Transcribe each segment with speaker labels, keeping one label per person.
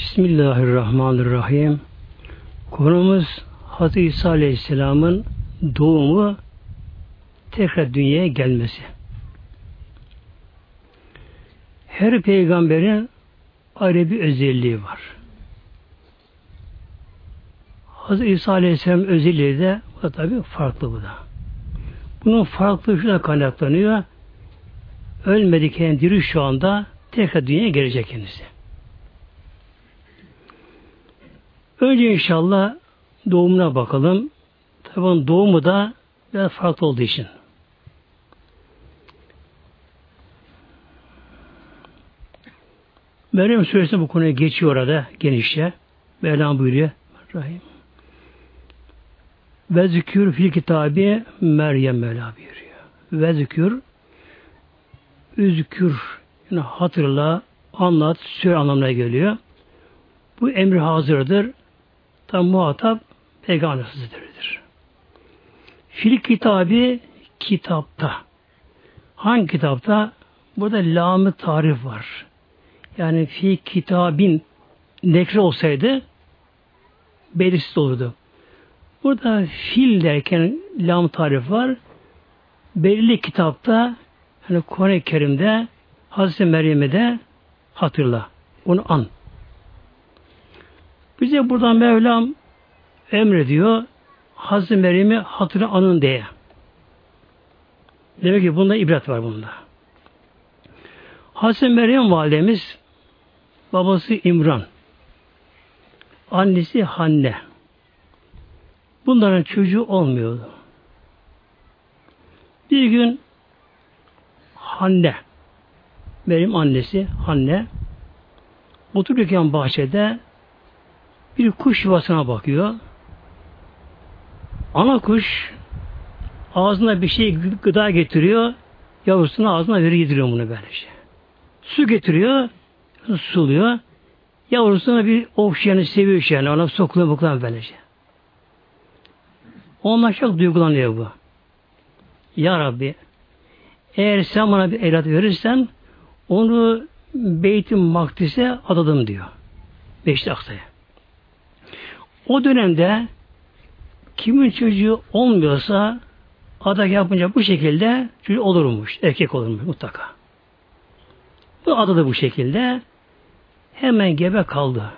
Speaker 1: Bismillahirrahmanirrahim. Konumuz Hazreti İsa Aleyhisselam'ın doğumu tekrar dünyaya gelmesi. Her peygamberin ayrı bir özelliği var. Hazreti İsa Aleyhisselam özelliği de bu da tabi farklı bu da. Bunun farklı şuna kaynaklanıyor. Ölmedikken diri şu anda tekrar dünyaya gelecek kendisi. Önce inşallah doğumuna bakalım. Tabi doğumu da biraz farklı olduğu için. Meryem Suresi bu konuya geçiyor orada genişçe. Mevlam buyuruyor. Rahim. Ve zikür fil kitabı Meryem Mevla buyuruyor. Ve zikür üzkür yani hatırla, anlat, söyle anlamına geliyor. Bu emri hazırdır. Tam muhatap Peygamber Hazretleri'dir. Fil kitabı kitapta. Hangi kitapta? Burada lamı tarif var. Yani fi kitabin nekre olsaydı belirsiz olurdu. Burada fil derken lam tarif var. Belirli kitapta hani Kur'an-ı Kerim'de Hazreti Meryem'e de hatırla. Onu an. Bize buradan Mevlam emrediyor. Hazreti Meryem'i hatırla anın diye. Demek ki bunda ibret var bunda. Hazreti Meryem validemiz babası İmran annesi Hanne bunların çocuğu olmuyordu. Bir gün Hanne benim annesi Hanne otururken bahçede bir kuş yuvasına bakıyor. Ana kuş ağzına bir şey gıda getiriyor. Yavrusuna ağzına veri yediriyor bunu böylece. Su getiriyor, suluyor. Yavrusuna bir okşayanı seviyor yani. Ona sokuluyor buklan böylece. Onlar çok duygulanıyor bu. Ya Rabbi eğer sen bana bir evlat verirsen onu Beyt-i Makdis'e adadım diyor. Beşli Aksa'ya. O dönemde kimin çocuğu olmuyorsa adak yapınca bu şekilde çocuk olurmuş. Erkek olurmuş mutlaka. Bu adadı bu şekilde hemen gebe kaldı.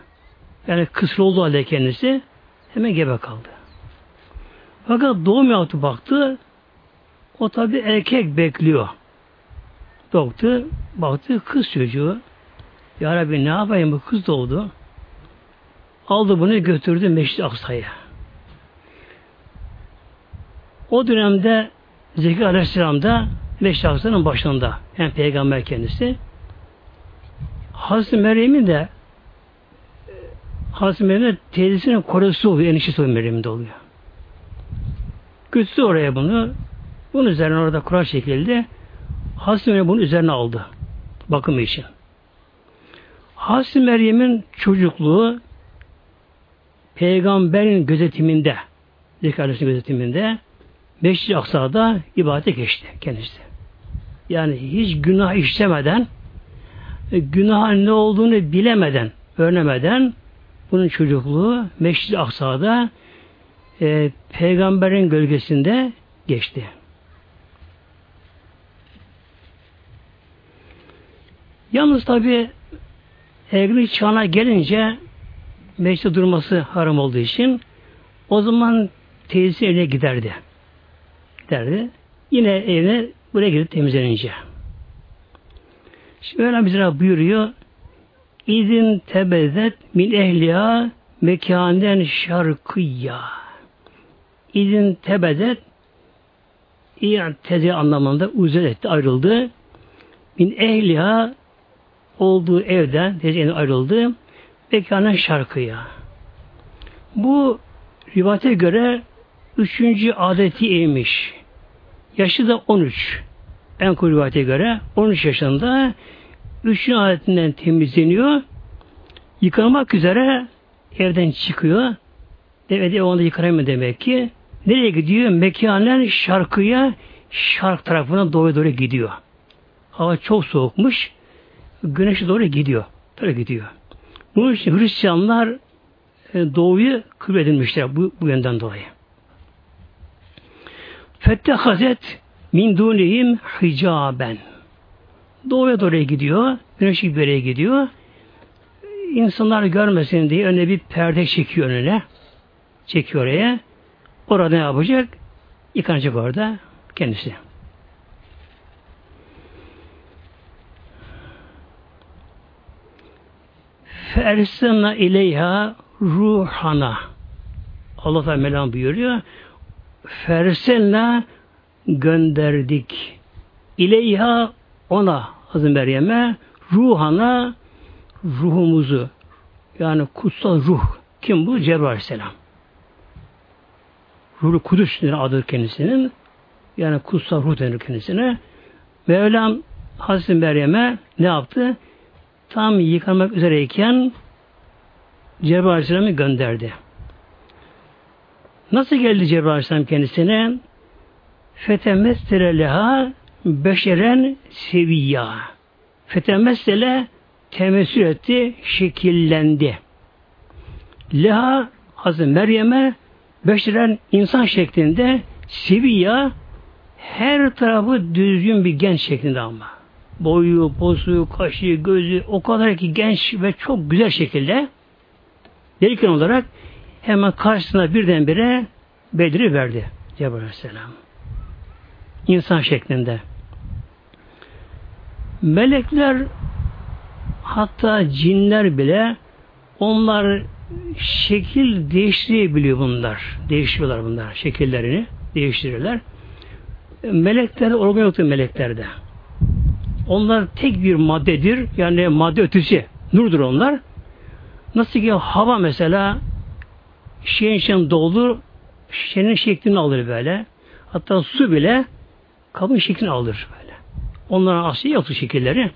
Speaker 1: Yani kısır olduğu halde kendisi hemen gebe kaldı. Fakat doğum yaptı baktı o tabi erkek bekliyor. Doktor baktı kız çocuğu. Ya Rabbi ne yapayım bu kız doğdu. Aldı bunu götürdü Meşri Aksa'ya. O dönemde Zekeriya Aleyhisselam da Meşri Aksa'nın başında. Yani peygamber kendisi. Hazreti Meryem'in de Hazreti Meryem'in teyzesinin koresi oluyor. Eniştesi oluyor Meryem'de oluyor. Götürdü oraya bunu. Bunun üzerine orada kural şekilde Hazreti Meryem bunun üzerine aldı. Bakımı için. Hazreti Meryem'in çocukluğu peygamberin gözetiminde Zekeriya gözetiminde Meşri Aksa'da ibadete geçti kendisi. Yani hiç günah işlemeden e, günah ne olduğunu bilemeden, öğrenemeden bunun çocukluğu Meşri Aksa'da e, peygamberin gölgesinde geçti. Yalnız tabi evlilik çağına gelince mecliste durması haram olduğu için o zaman teyzesi evine giderdi. Giderdi. Yine evine buraya gidip temizlenince. Şimdi öyle bize buyuruyor. İzin tebezet min ehliya mekanen şarkıya. İzin tebezet tezi anlamında uzun etti, ayrıldı. Min ehliya olduğu evden tezi ayrıldı. Mekanen şarkıya. Bu rivayete göre üçüncü adetiymiş. Yaşı da 13. En kuru rivayete göre 13 yaşında üçüncü adetinden temizleniyor. Yıkanmak üzere evden çıkıyor. Devede o anda yıkanamıyor demek ki. Nereye gidiyor? Mekanen şarkıya şark tarafına doğru doğru gidiyor. Hava çok soğukmuş. Güneşe doğru gidiyor. Doğru gidiyor. Bu için Hristiyanlar e, doğuyu kıble edilmişler bu, bu yönden dolayı. Fettehazet min dunihim hicaben. Doğuya doğru gidiyor. Güneş gibi gidiyor. İnsanlar görmesin diye önüne bir perde çekiyor önüne. Çekiyor oraya. Orada ne yapacak? Yıkanacak orada kendisi. Fersena ileyha ruhana. Allah Teala Mevlam buyuruyor. Fersenla gönderdik. İleyha ona Hazreti Meryem'e ruhana ruhumuzu yani kutsal ruh kim bu? Cebrail Aleyhisselam. Ruhu Kudüs adı kendisinin. Yani kutsal ruh denir kendisine. Mevlam Hazreti Meryem'e ne yaptı? Tam yıkamak üzereyken Cebrail Aleyhisselam'ı gönderdi. Nasıl geldi Cebrail Aleyhisselam kendisine? Fetemestire leha beşeren seviyya. Fetemestele temessül etti, şekillendi. Leha Hazreti Meryem'e beşeren insan şeklinde seviyya her tarafı düzgün bir genç şeklinde ama. Boyu, posu, kaşı, gözü o kadar ki genç ve çok güzel şekilde Delikan olarak hemen karşısına birdenbire Bedir'i verdi Cebrail Aleyhisselam. İnsan şeklinde. Melekler hatta cinler bile onlar şekil değiştirebiliyor bunlar. Değiştiriyorlar bunlar şekillerini. Değiştirirler. Meleklerde organ yoktur meleklerde. Onlar tek bir maddedir. Yani madde ötesi. Nurdur onlar. Nasıl ki hava mesela şişenin içine doldur, şişenin şeklini alır böyle. Hatta su bile kabın şeklini alır böyle. Onların asli yoktu şekilleri.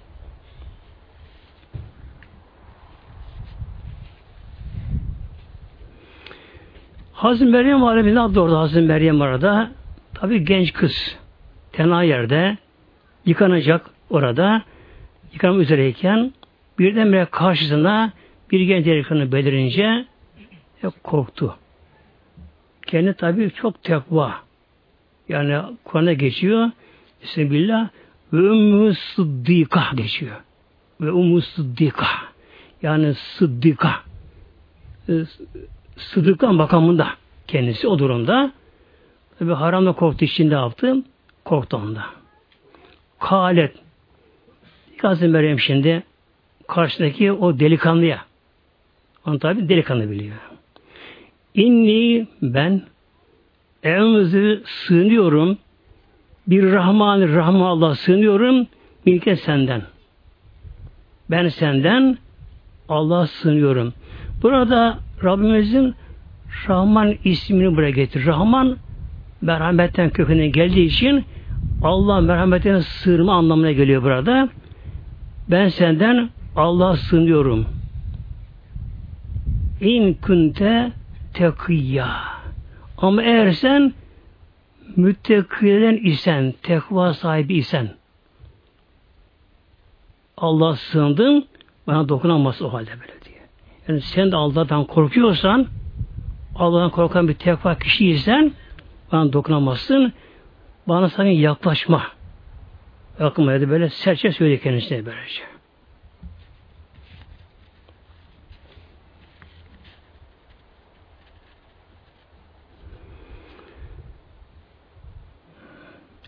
Speaker 1: Hazreti Meryem Validemiz adı orada Hazreti Meryem arada. Tabi genç kız. Tena yerde yıkanacak orada. Yıkanmak üzereyken birdenbire karşısına bir genç delikanlı belirince e, korktu. Kendi tabi çok tekva. Yani Kur'an'da geçiyor. Bismillah ve ümmü sıddika geçiyor. Ve ümmü sıddika. Yani sıddika. E, sıdıka makamında kendisi o durumda. Tabi haramla korktu içinde yaptı. Korktu onda. Kalet. Hazreti Meryem şimdi karşıdaki o delikanlıya onu tabi delikanlı biliyor. İnni ben evimizi sığınıyorum. Bir Rahman Rahman Allah sığınıyorum. Milke senden. Ben senden Allah sığınıyorum. Burada Rabbimizin Rahman ismini buraya getir. Rahman merhametten köküne geldiği için Allah merhametine sığınma anlamına geliyor burada. Ben senden Allah sığınıyorum. İn kunte tekiyya. Ama eğer sen müttekiden isen, tekva sahibi isen, Allah sığındın, bana dokunamaz o halde böyle diye. Yani sen de Allah'tan korkuyorsan, Allah'tan korkan bir tekva kişiysen, bana dokunamazsın, bana sana yaklaşma. Yakınmaya da böyle serçe söyledi kendisine böylece.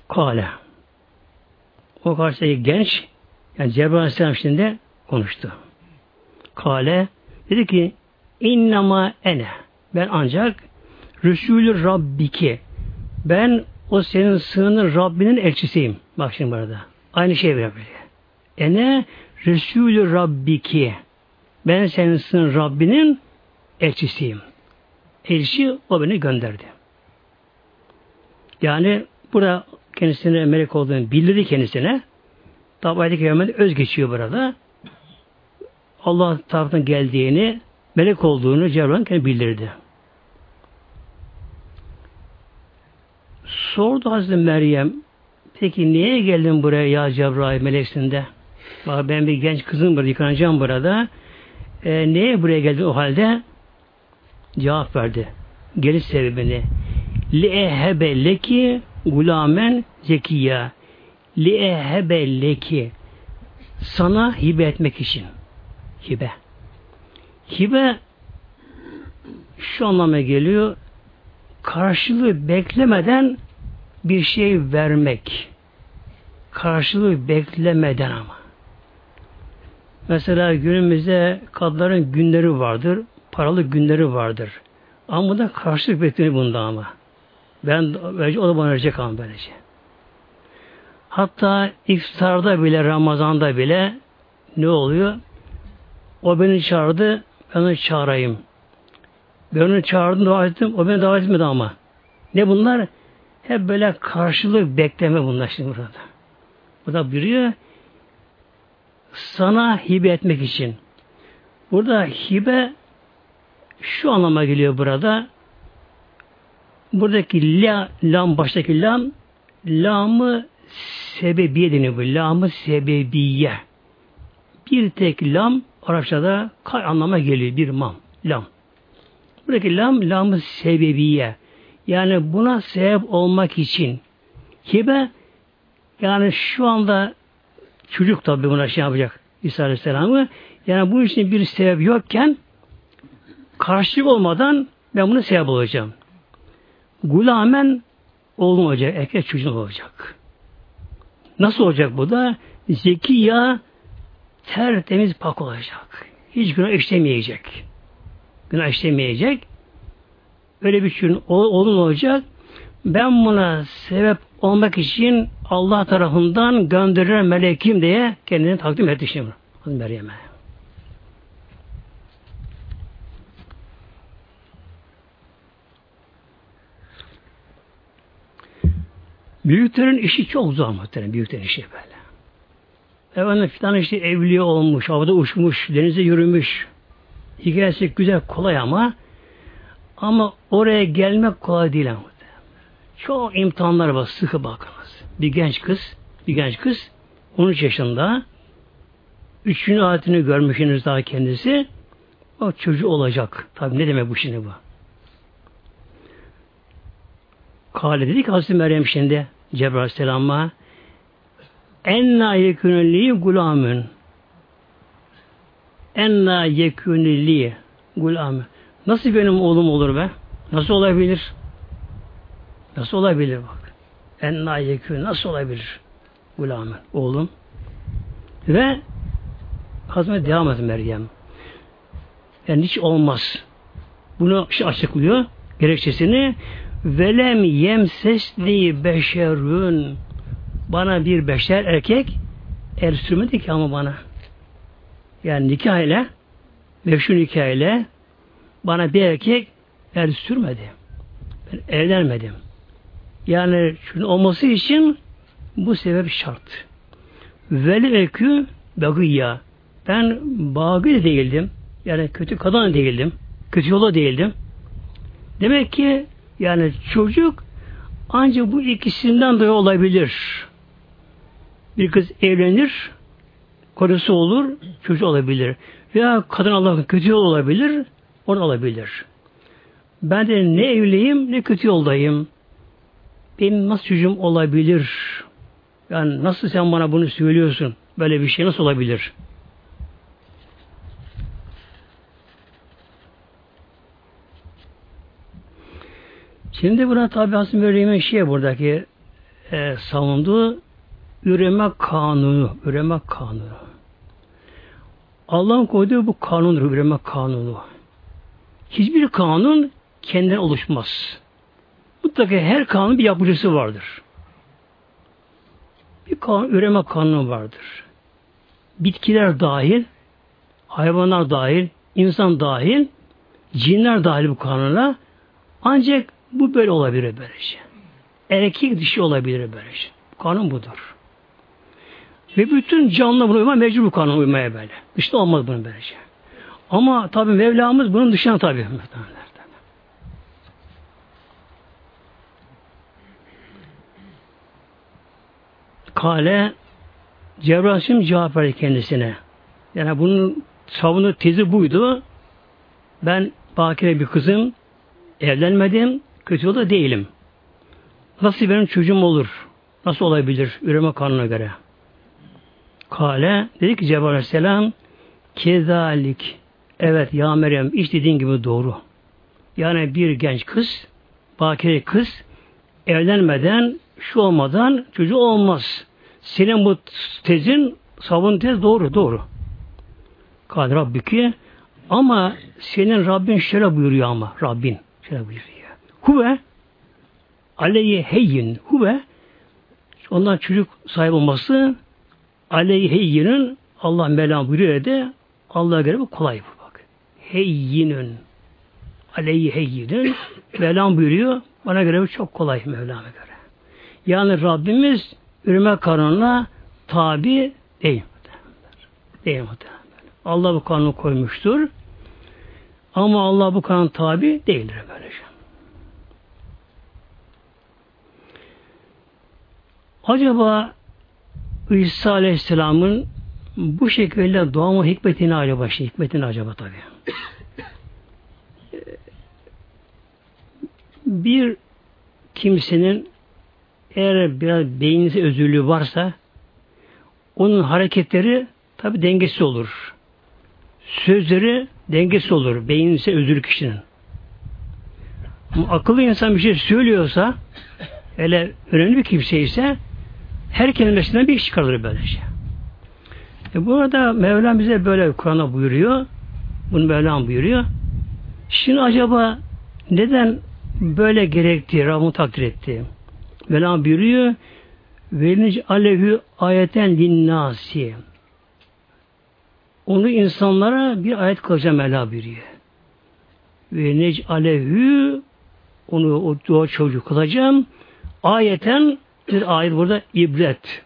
Speaker 1: Kale. O karşıdaki genç yani Cebrail Aleyhisselam şimdi konuştu. Kale dedi ki innama ene ben ancak Resulü Rabbiki ben o senin sığının Rabbinin elçisiyim. Bak şimdi burada. Aynı şey böyle. Ene Resulü Rabbiki ben sığının Rabbinin elçisiyim. Elçi o beni gönderdi. Yani burada kendisine melek olduğunu bildirdi kendisine. Tabi ayet-i öz geçiyor burada. Allah tarafından geldiğini, melek olduğunu Cebrail kendine bildirdi. Sordu Hazreti Meryem, peki niye geldin buraya ya Cebrail meleksinde? Bak ben bir genç kızım burada, yıkanacağım burada. e, neye buraya geldi o halde? Cevap verdi. Geliş sebebini. Li'ehebe leki gulamen zekiya. Li'ehebe leki sana hibe etmek için. Hibe. Hibe şu anlama geliyor. Karşılığı beklemeden bir şey vermek. Karşılığı beklemeden ama. Mesela günümüzde kadınların günleri vardır. Paralı günleri vardır. Ama bu da karşılık bekliyor bunda ama. Ben o da bana verecek ama böylece. Hatta iftarda bile, Ramazan'da bile ne oluyor? O beni çağırdı, ben onu çağırayım. Ben onu çağırdım, davet ettim, o beni davet etmedi ama. Ne bunlar? Hep böyle karşılık bekleme bunlar şimdi burada. Bu da buyuruyor, sana hibe etmek için. Burada hibe şu anlama geliyor burada. Buradaki la, lam baştaki lam lamı sebebiye deniyor bu. Lamı sebebiye. Bir tek lam Arapçada kay anlama geliyor. Bir mam. Lam. Buradaki lam lamı sebebiye. Yani buna sebep olmak için. Hibe yani şu anda çocuk tabi buna şey yapacak İsa Aleyhisselam'ı. Yani bu için bir sebep yokken karşılık olmadan ben bunu sebep olacağım. Gulamen oğlum olacak, erkek çocuğum olacak. Nasıl olacak bu da? Zeki ya tertemiz pak olacak. Hiç günah işlemeyecek. Günah işlemeyecek. Öyle bir çocuğun oğlum olacak. Ben buna sebep olmak için Allah tarafından gönderilen melekim diye kendini takdim etti şimdi Meryem'e. Büyüklerin işi çok zor muhtemelen. Büyüklerin işi böyle. Efendim filan işte evliya olmuş, havada uçmuş, denize yürümüş. Hikayesi güzel, kolay ama ama oraya gelmek kolay değil ama. Çok imtihanlar var, sıkı bakınız. Bir genç kız, bir genç kız 13 yaşında üçüncü ayetini görmüşsünüz daha kendisi. O çocuğu olacak. Tabi ne demek bu şimdi bu? Kale dedi ki Hazreti Meryem şimdi Cebrail Aleyhisselam'a enna yeküneli gulamün enna yeküneli gulamün nasıl benim oğlum olur be? Nasıl olabilir? Nasıl olabilir bak? Enna yekün nasıl olabilir? Gulamün oğlum. Ve Hazreti devam et Meryem. Yani hiç olmaz. Bunu şey açıklıyor gerekçesini velem yemsesli beşerün bana bir beşer erkek er sürmedi ki ama bana. Yani nikah ile meşhur nikah ile bana bir erkek er sürmedi. Ben evlenmedim. Yani şunun olması için bu sebep şart. Veli ekü bagıya. Ben bagı değildim. Yani kötü kadın değildim. Kötü yola değildim. Demek ki yani çocuk ancak bu ikisinden dolayı olabilir. Bir kız evlenir, korusu olur, çocuğu olabilir. Veya kadın Allah'ın kötü yol olabilir, onu olabilir. Ben de ne evliyim ne kötü yoldayım. Benim nasıl çocuğum olabilir? Yani nasıl sen bana bunu söylüyorsun? Böyle bir şey nasıl olabilir? Şimdi buna tabi aslında Meryem'in şey buradaki e, savunduğu üreme kanunu. Üreme kanunu. Allah'ın koyduğu bu kanundur, üreme kanunu. Hiçbir kanun kendinden oluşmaz. Mutlaka her kanun bir yapıcısı vardır. Bir kanun, üreme kanunu vardır. Bitkiler dahil, hayvanlar dahil, insan dahil, cinler dahil bu kanuna ancak bu böyle olabilir böylece. Erkek dişi olabilir böylece. Kanun budur. Ve bütün canlı buna uymaya mecbur bu kanuna uymaya böyle. Dışta olmaz bunun böylece. Ama tabi Mevlamız bunun dışına tabi. Kale Cebrail cevap verdi kendisine. Yani bunun savunu tezi buydu. Ben bakire bir kızım, evlenmedim, kötü yolda değilim. Nasıl benim çocuğum olur? Nasıl olabilir üreme kanuna göre? Kale dedi ki Cebrail Aleyhisselam kezalik evet ya Meryem iş dediğin gibi doğru. Yani bir genç kız bakire kız evlenmeden şu olmadan çocuğu olmaz. Senin bu tezin savun tez doğru doğru. Kad Rabbiki ama senin Rabbin şöyle buyuruyor ama Rabbin şöyle buyuruyor. Huve aleyhi heyyin huve ondan çocuk sahibi olması aleyhi heyyinin Allah Mevlam buyuruyor de Allah'a göre bu kolay bu. Heyyinün aleyhi heyyinün Mevlam buyuruyor bana göre bu çok kolay Mevlam'a göre. Yani Rabbimiz üreme kanununa tabi değil. Değil muhtemelen. Allah bu kanunu koymuştur. Ama Allah bu kanun tabi değildir böylece. Acaba İsa Aleyhisselam'ın bu şekilde doğma hikmetini acaba, şey, hikmetini acaba tabi. Bir kimsenin eğer biraz beyninize özürlüğü varsa onun hareketleri tabi dengesi olur. Sözleri dengesi olur. Beyninize özürlü kişinin. Ama akıllı insan bir şey söylüyorsa hele önemli bir kimse ise her kelimesinden bir iş çıkarılır böylece. E bu arada Mevlam bize böyle Kur'an'a buyuruyor. Bunu Mevlam buyuruyor. Şimdi acaba neden böyle gerekti, Rabbim takdir etti? Mevlam buyuruyor Velinic aleyhü ayeten linnâsi Onu insanlara bir ayet kılacağım Mevla buyuruyor. Velinic aleyhü onu o dua çocuğu kılacağım. Ayeten bir ayet burada ibret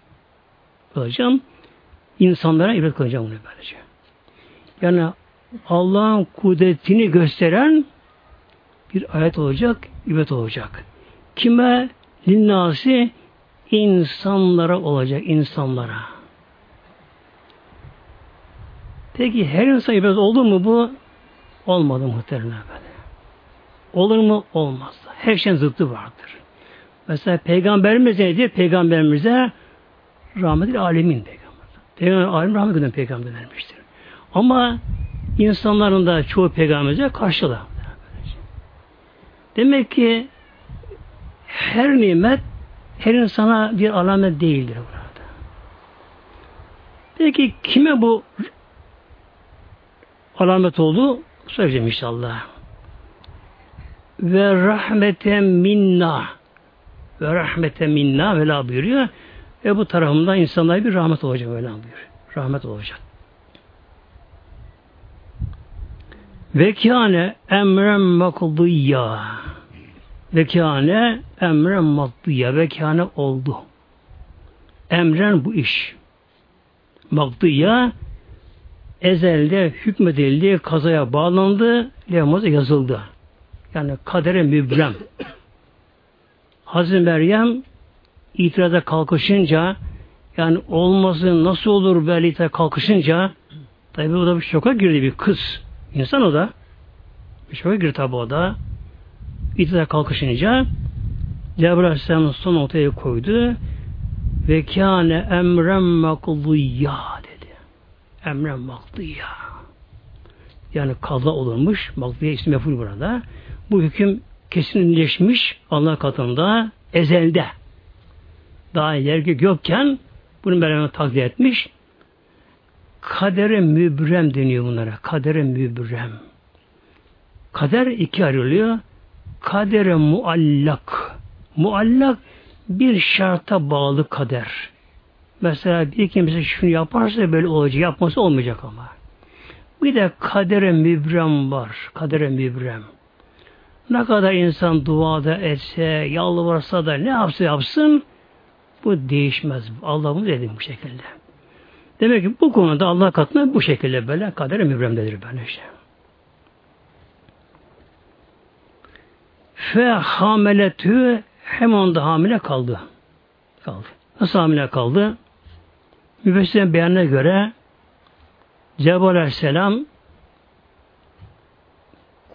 Speaker 1: kılacağım. İnsanlara ibret kılacağım bunu böylece. Yani Allah'ın kudretini gösteren bir ayet olacak, ibret olacak. Kime? Linnasi insanlara olacak, insanlara. Peki her insan ibret oldu mu bu? Olmadı muhtemelen böyle. Olur mu? Olmaz. Her şeyin zıttı vardır. Mesela Peygamberimiz nedir? Peygamberimize rahmetil alemin peygamber. Peygamber alim rahmet gönderen peygamber vermiştir. Ama insanların da çoğu peygamberimize karşılar. Demek ki her nimet her insana bir alamet değildir burada. Peki kime bu alamet oldu? Söyleyeceğim inşallah. Ve rahmeten minna ve rahmete minna vela buyuruyor. Ve bu tarafından insanlara bir rahmet olacak vela buyuruyor. Rahmet olacak. Ve kâne emren makdiyya. Ve kâne emren makdiyya. Ve kâne oldu. Emren bu iş. Makdiyya ezelde hükmedildi, kazaya bağlandı, levhamıza yazıldı. Yani kadere mübrem. Hazreti Meryem itiraza kalkışınca yani olması nasıl olur böyle kalkışınca tabi o da bir şoka girdi bir kız. İnsan o da. Şoka girdi tabi o da. İtiraza kalkışınca Cebrail Aleyhisselam son ortaya koydu ve kâne emren maklıyya dedi. Emren maklıyya. Yani kaza olurmuş. Makliye ismi meful burada. Bu hüküm kesinleşmiş Allah katında ezelde. Daha yer yokken bunu Meryem'e takdir etmiş. Kadere mübrem deniyor bunlara. Kadere mübrem. Kader iki ayrılıyor. Kadere muallak. Muallak bir şarta bağlı kader. Mesela bir kimse şunu yaparsa böyle olacak. Yapması olmayacak ama. Bir de kadere mübrem var. Kadere mübrem. Ne kadar insan duada etse, yalvarsa da ne yapsa yapsın bu değişmez. Allah bunu dedi bu şekilde. Demek ki bu konuda Allah katında bu şekilde böyle kader mübremdedir böyle işte. Fe hameletü hem onda hamile kaldı. Kaldı. Nasıl hamile kaldı? Müfessirin beyanına göre Cebrail Aleyhisselam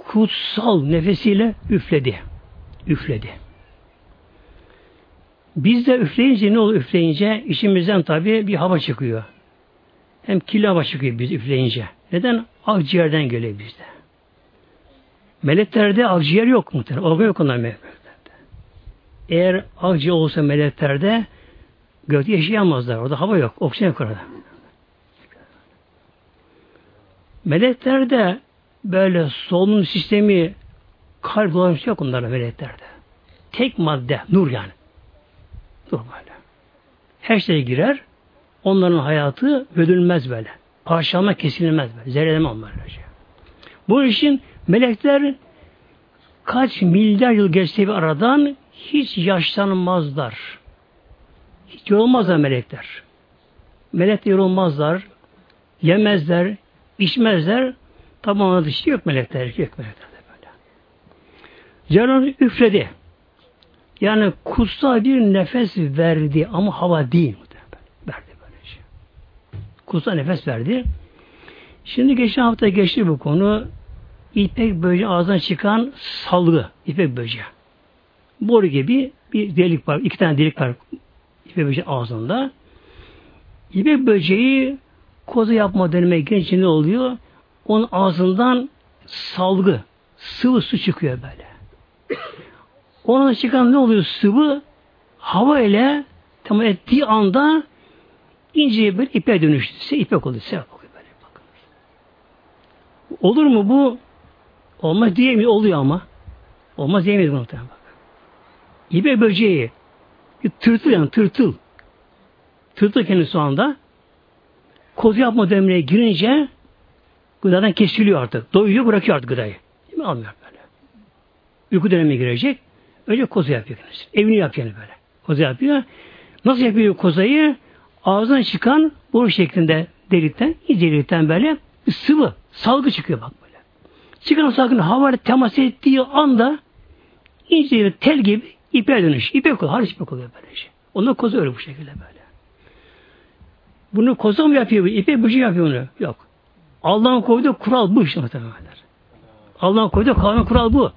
Speaker 1: kutsal nefesiyle üfledi. Üfledi. Biz de üfleyince ne olur üfleyince içimizden tabi bir hava çıkıyor. Hem kirli hava çıkıyor biz üfleyince. Neden? Akciğerden geliyor bizde. Meleklerde akciğer yok muhtemelen. Organ yok onlar meleklerde. Eğer akciğer olsa meleklerde gökte yaşayamazlar. Orada hava yok. Oksijen yok orada. Meleklerde böyle solunum sistemi kalp dolaşması yok onlarda meleklerde. Tek madde, nur yani. Nur böyle. Her şey girer. Onların hayatı bölünmez böyle. Parçalama kesilmez böyle. Zerreleme onlar şey. Bu için melekler kaç milyar yıl geçse bir aradan hiç yaşlanmazlar. Hiç yorulmazlar melekler. Melekler yorulmazlar, yemezler, içmezler. Tabi ona dışı yok melekler, yok melekler böyle. Cenab-ı üfledi. Yani kutsal bir nefes verdi ama hava değil. Kutsal nefes verdi. Şimdi geçen hafta geçti bu konu. İpek böceği ağzından çıkan salgı, ipek böceği. Boru gibi bir delik var. iki tane delik var ipek böceği ağzında. İpek böceği kozu yapma döneme gelince ne oluyor? Onun ağzından salgı, sıvı su çıkıyor böyle. Ona çıkan ne oluyor sıvı? Hava ile tamam ettiği anda ince bir ipe dönüştü. İpek oluyor. Sevap oluyor böyle. Bakın. Olur mu bu? Olmaz diyemiyor. Oluyor ama. Olmaz diyemeyiz bunu muhtemelen. İpe böceği bir tırtıl yani tırtıl. Tırtıl kendisi o anda kozu yapma dönemine girince gıdadan kesiliyor artık. Doyuyor bırakıyor artık gıdayı. Değil mi? Almıyor böyle. Uyku dönemine girecek. Önce kozu yapıyor kendisi. Evini yapıyor yani böyle. Kozu yapıyor. Nasıl yapıyor kozayı? Ağzından çıkan boru şeklinde delikten, ince delikten böyle sıvı, salgı çıkıyor bak böyle. Çıkan salgının havayla temas ettiği anda ince tel gibi ipe dönüş. İpek oluyor. Hariç ipek oluyor böyle şey. Ondan kozu öyle bu şekilde böyle. Bunu koza mı yapıyor? İpek bıcı yapıyor bunu. Yok. Allah'ın koyduğu kural bu işte muhtemelen. Allah'ın koyduğu kanun kural bu.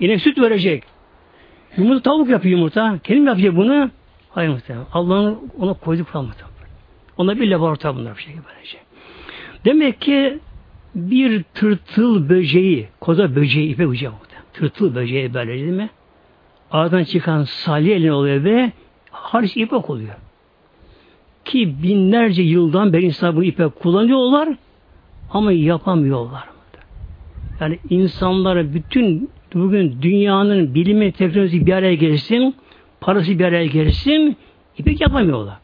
Speaker 1: Yine süt verecek. Yumurta tavuk yapıyor yumurta. Kendim yapacak bunu. Hayır muhtemelen. Allah'ın ona koyduğu kural muhtemelen. Ona bir laboratuvar bunlar bir şekilde böylece. Demek ki bir tırtıl böceği, koza böceği, ipe böceği muhtemelen. Tırtıl böceği böyle değil mi? Ağzından çıkan salya elin oluyor ve hariç ipek oluyor. Ki binlerce yıldan beri insan bunu ipek kullanıyorlar ama yapamıyorlar. Yani insanlara bütün bugün dünyanın bilimi, teknolojisi bir araya gelsin, parası bir araya gelsin, ipek yapamıyorlar.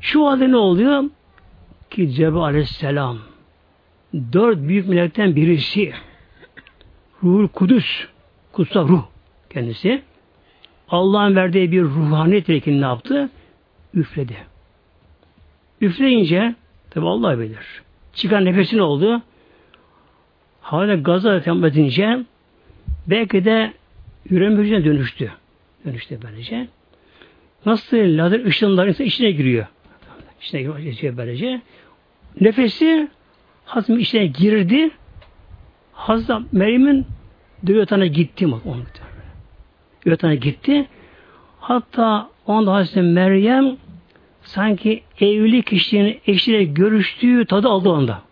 Speaker 1: Şu halde ne oluyor? Ki Cebrail aleyhisselam dört büyük melekten birisi Ruhul Kudüs kutsal ruh kendisi Allah'ın verdiği bir ruhaniyet ne yaptı? Üfledi. Üfleyince tabi Allah bilir. Çıkan nefesi ne oldu? Hala gaza devam edince belki de yüreğin böceğine dönüştü. Dönüştü böylece. Nasıl lazer ışınların içine giriyor. İçine giriyor böylece. Nefesi Hazım içine girdi. Hazreti Meryem'in Dövüyotan'a gitti mi? Onu Dövüyotan'a gitti. Hatta onda Hazreti Meryem sanki evli kişinin eşiyle görüştüğü tadı aldı onda.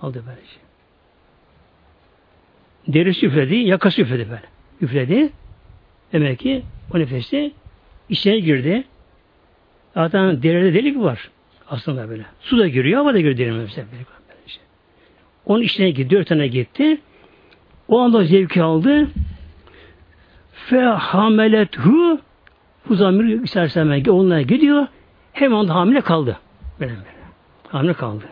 Speaker 1: Aldı böylece. Derisi üfledi, yakası üfledi böyle. Üfledi. Demek ki o nefesi içine girdi. Zaten deride delik var. Aslında böyle. Su da giriyor, hava da giriyor derine mesela. Onun içine gitti, dört tane gitti. O anda zevki aldı. Fe hamelethu bu zamir istersen onunla gidiyor. Hemen onda hamile kaldı. Böyle böyle. Hamile kaldı.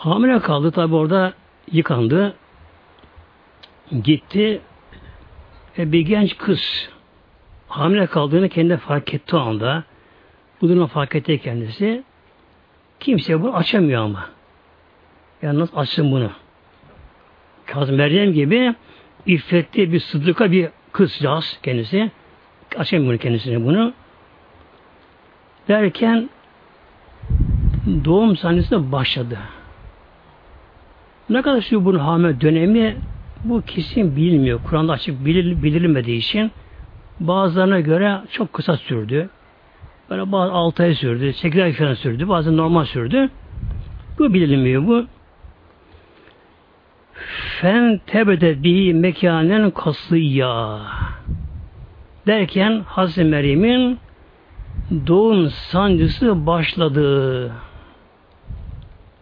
Speaker 1: Hamile kaldı tabi orada yıkandı. Gitti ve bir genç kız hamile kaldığını kendi fark etti o anda. Bu durumu fark etti kendisi. Kimse bunu açamıyor ama. Nasıl açsın bunu? Kazım Meryem gibi iffetli bir sıddıka bir kızcağız kendisi. Açamıyor bunu kendisine bunu. Derken doğum sahnesi başladı. Ne kadar sürüyor bunun hamile dönemi bu kesin bilmiyor. Kur'an'da açık bilir, bilinmediği için bazılarına göre çok kısa sürdü. Böyle bazı 6 ay sürdü, 8 ay falan sürdü, bazı normal sürdü. Bu bilinmiyor bu. Fen tebede bihi mekanen kasıyya derken Hazreti Meryem'in doğum sancısı başladı.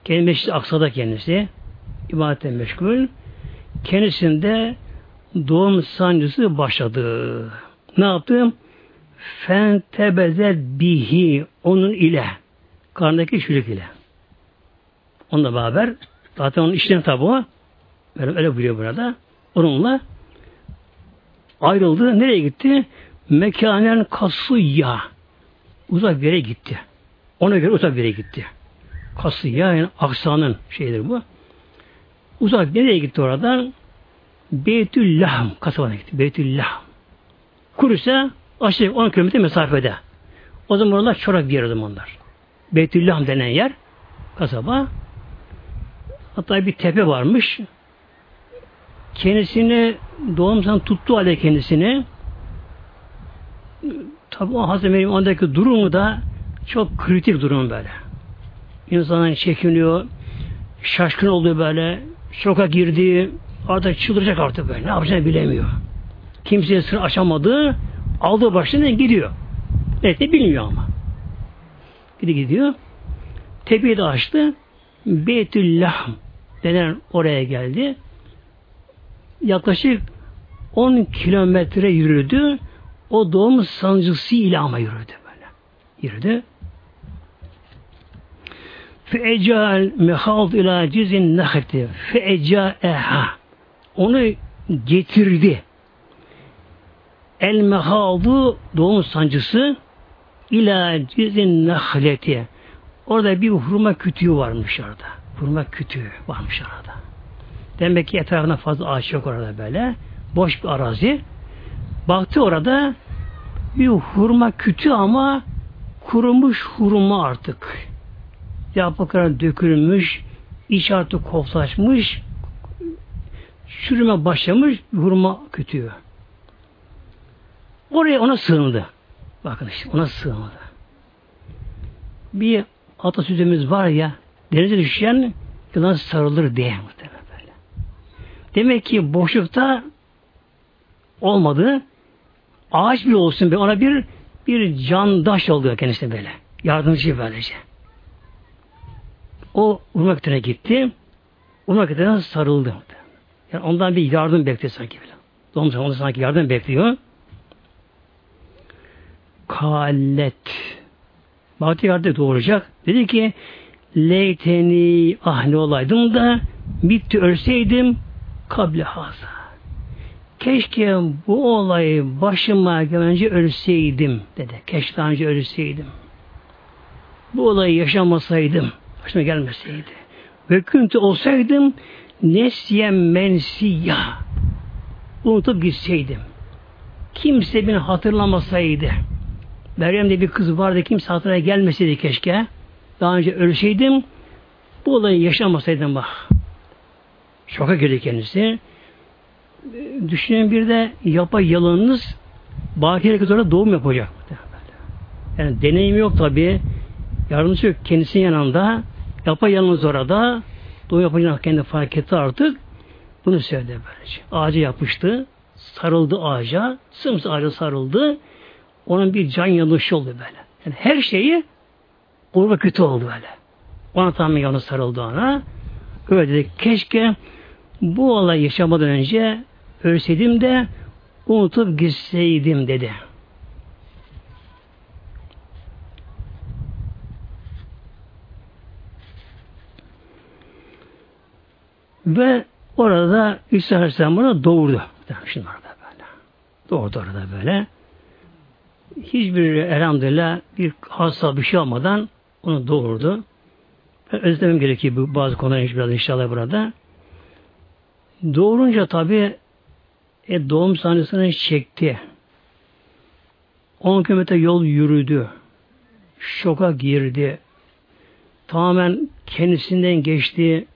Speaker 1: Kendi Meşri Aksa'da kendisi ibadete meşgul. Kendisinde doğum sancısı başladı. Ne yaptı? Fen tebezel bihi onun ile karnındaki çocuk ile. Onunla beraber zaten onun işlem tabi o. Öyle, öyle buyuruyor burada. Onunla ayrıldı. Nereye gitti? Mekanen kasıya. Uzak bir yere gitti. Ona göre uzak bir yere gitti. Kasıya yani aksanın şeyidir bu. Uzak nereye gitti oradan? Beytüllahm kasabana gitti. Beytüllahm. Kuruşa aşağı 10 kilometre mesafede. O zaman oralar çorak bir yer o zamanlar. Beytüllahm denen yer kasaba. Hatta bir tepe varmış. Kendisini doğumsan tuttu halde kendisini tabi o Hazreti Meryem ondaki durumu da çok kritik durum böyle. İnsanın çekiniyor, şaşkın oluyor böyle, şoka girdi, artık çıldıracak artık böyle, ne yapacağını bilemiyor. Kimseye sır açamadı, aldığı başına gidiyor. Evet de bilmiyor ama. Gidi gidiyor. Tepeyi de açtı. Beytüllahm denen oraya geldi. Yaklaşık 10 kilometre yürüdü. O doğum sancısı ile ama yürüdü böyle. Yürüdü. Feecal mehald ila cizin nehti. Feecaeha. Onu getirdi. El mehaldu doğum sancısı ila cizin nehleti. Orada bir hurma kütüğü varmış orada. Hurma kütüğü varmış orada. Demek ki etrafına fazla ağaç yok orada böyle. Boş bir arazi. Baktı orada bir hurma kütüğü ama kurumuş hurma artık. Yaprakları dökülmüş, iç artık koflaşmış, çürüme başlamış hurma kütüğü. Oraya ona sığındı. Bakın işte ona sığındı. Bir atasözümüz var ya denize düşen yılan sarılır diye muhtemelen böyle. Demek ki boşlukta olmadı. Ağaç bile olsun be ona bir bir candaş oluyor kendisi böyle. Yardımcı böylece. O Urmak'tına gitti. Urmak'tına sarıldı. Yani ondan bir yardım bekliyor sanki bile. Doğum ondan sanki yardım bekliyor. Kallet. Bahtiyar'da doğuracak. Dedi ki Leyteni ah olaydım da bitti ölseydim kable haza. Keşke bu olayı başıma önce ölseydim dedi. Keşke önce ölseydim. Bu olayı yaşamasaydım, başıma gelmeseydi. Ve küntü olsaydım nesye mensiya. Unutup gitseydim. Kimse beni hatırlamasaydı. Meryem'de bir kız vardı kimse hatırına gelmeseydi keşke. Daha önce ölseydim bu olayı yaşamasaydım bak. Şoka girdi kendisi. Düşünün bir de yapay yalanınız bakire sonra doğum yapacak. Yani deneyim yok tabi. Yardımcı yok kendisinin yanında. Yapay yalanınız orada. Doğum yapacağını kendi fark etti artık. Bunu söyledi böylece. Ağaca yapıştı. Sarıldı ağaca. Sımsıkı ağaca sarıldı. Onun bir can yanlışı oldu böyle. Yani her şeyi Kurba kötü oldu böyle. Ona tamamen yanı sarıldı ona. Öyle dedi. Keşke bu olay yaşamadan önce ölseydim de unutup gitseydim dedi. Ve orada İsa Aleyhisselam bunu doğurdu. Şimdi orada böyle. Doğurdu orada böyle. Hiçbir elhamdülillah bir hasta bir şey olmadan onu doğurdu. Ben özlemem gerekiyor bu bazı konular biraz inşallah burada. Doğurunca tabi e, doğum sahnesini çekti. 10 kilometre yol yürüdü. Şoka girdi. Tamamen kendisinden geçti.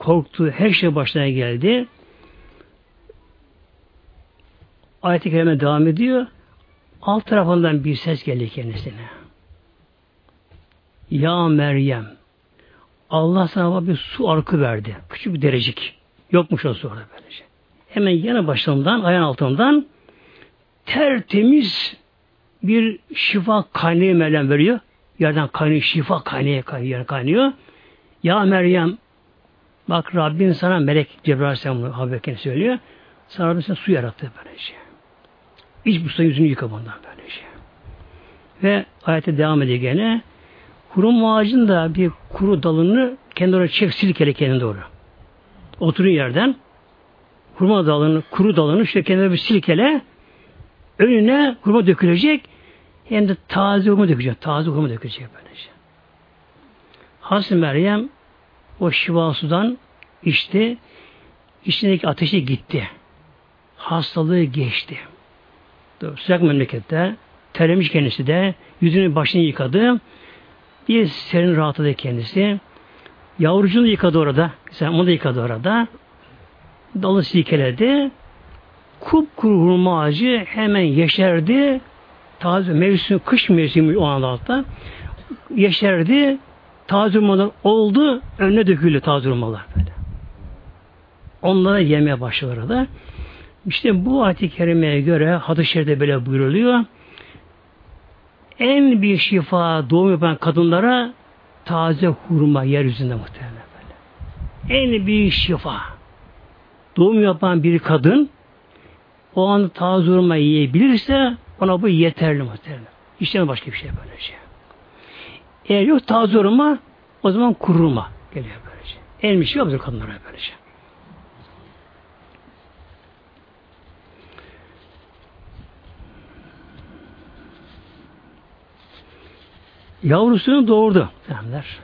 Speaker 1: Korktu. Her şey başına geldi. Ayet-i Kerime devam ediyor. Alt tarafından bir ses geldi kendisine. Ya Meryem Allah sana bir su arkı verdi. Küçük bir derecik. Yokmuş o su orada böylece. Hemen yanı başından, ayağın altından tertemiz bir şifa kaynağı Meryem veriyor. Yerden kaynıyor, şifa kaynağı kaynıyor, kaynıyor. Ya Meryem bak Rabbin sana melek Cebrail Aleyhisselam haberken söylüyor. Sana Rabbin sana su yarattı böylece. İç bu su yüzünü yıka bundan böylece. Ve ayette devam ediyor gene. Kurum ağacın da bir kuru dalını kendi oraya çek silkele kendi doğru. Oturun yerden hurma dalını, kuru dalını işte kendine bir silkele önüne hurma dökülecek hem de taze hurma dökecek. Taze hurma dökecek böylece. Hazreti Meryem o şiva sudan içti. içindeki ateşi gitti. Hastalığı geçti. Sıcak memlekette terlemiş kendisi de yüzünü başını yıkadı. Bir serin rahatladı kendisi. Yavrucuğunu yıkadı orada. Sen onu da yıkadı orada. Dalı silkeledi. Kupkuru hurma ağacı hemen yeşerdi. Taze mevsim, kış mevsimi o anda hatta. Yeşerdi. Taze hurmalar oldu. Önüne döküldü taze hurmalar böyle. Onlara yemeye başladı da. İşte bu ayet-i kerimeye göre hadis-i şerifte böyle buyuruluyor. En bir şifa doğum yapan kadınlara taze hurma yeryüzünde muhtemelen böyle. En bir şifa. Doğum yapan bir kadın o an taze hurma yiyebilirse ona bu yeterli muhtemelen. İşte başka bir şey böyle şey. Eğer yok taze hurma o zaman kuruma geliyor böylece. Şey yoktur kadınlara böylece. Yavrusunu doğurdu. Demler.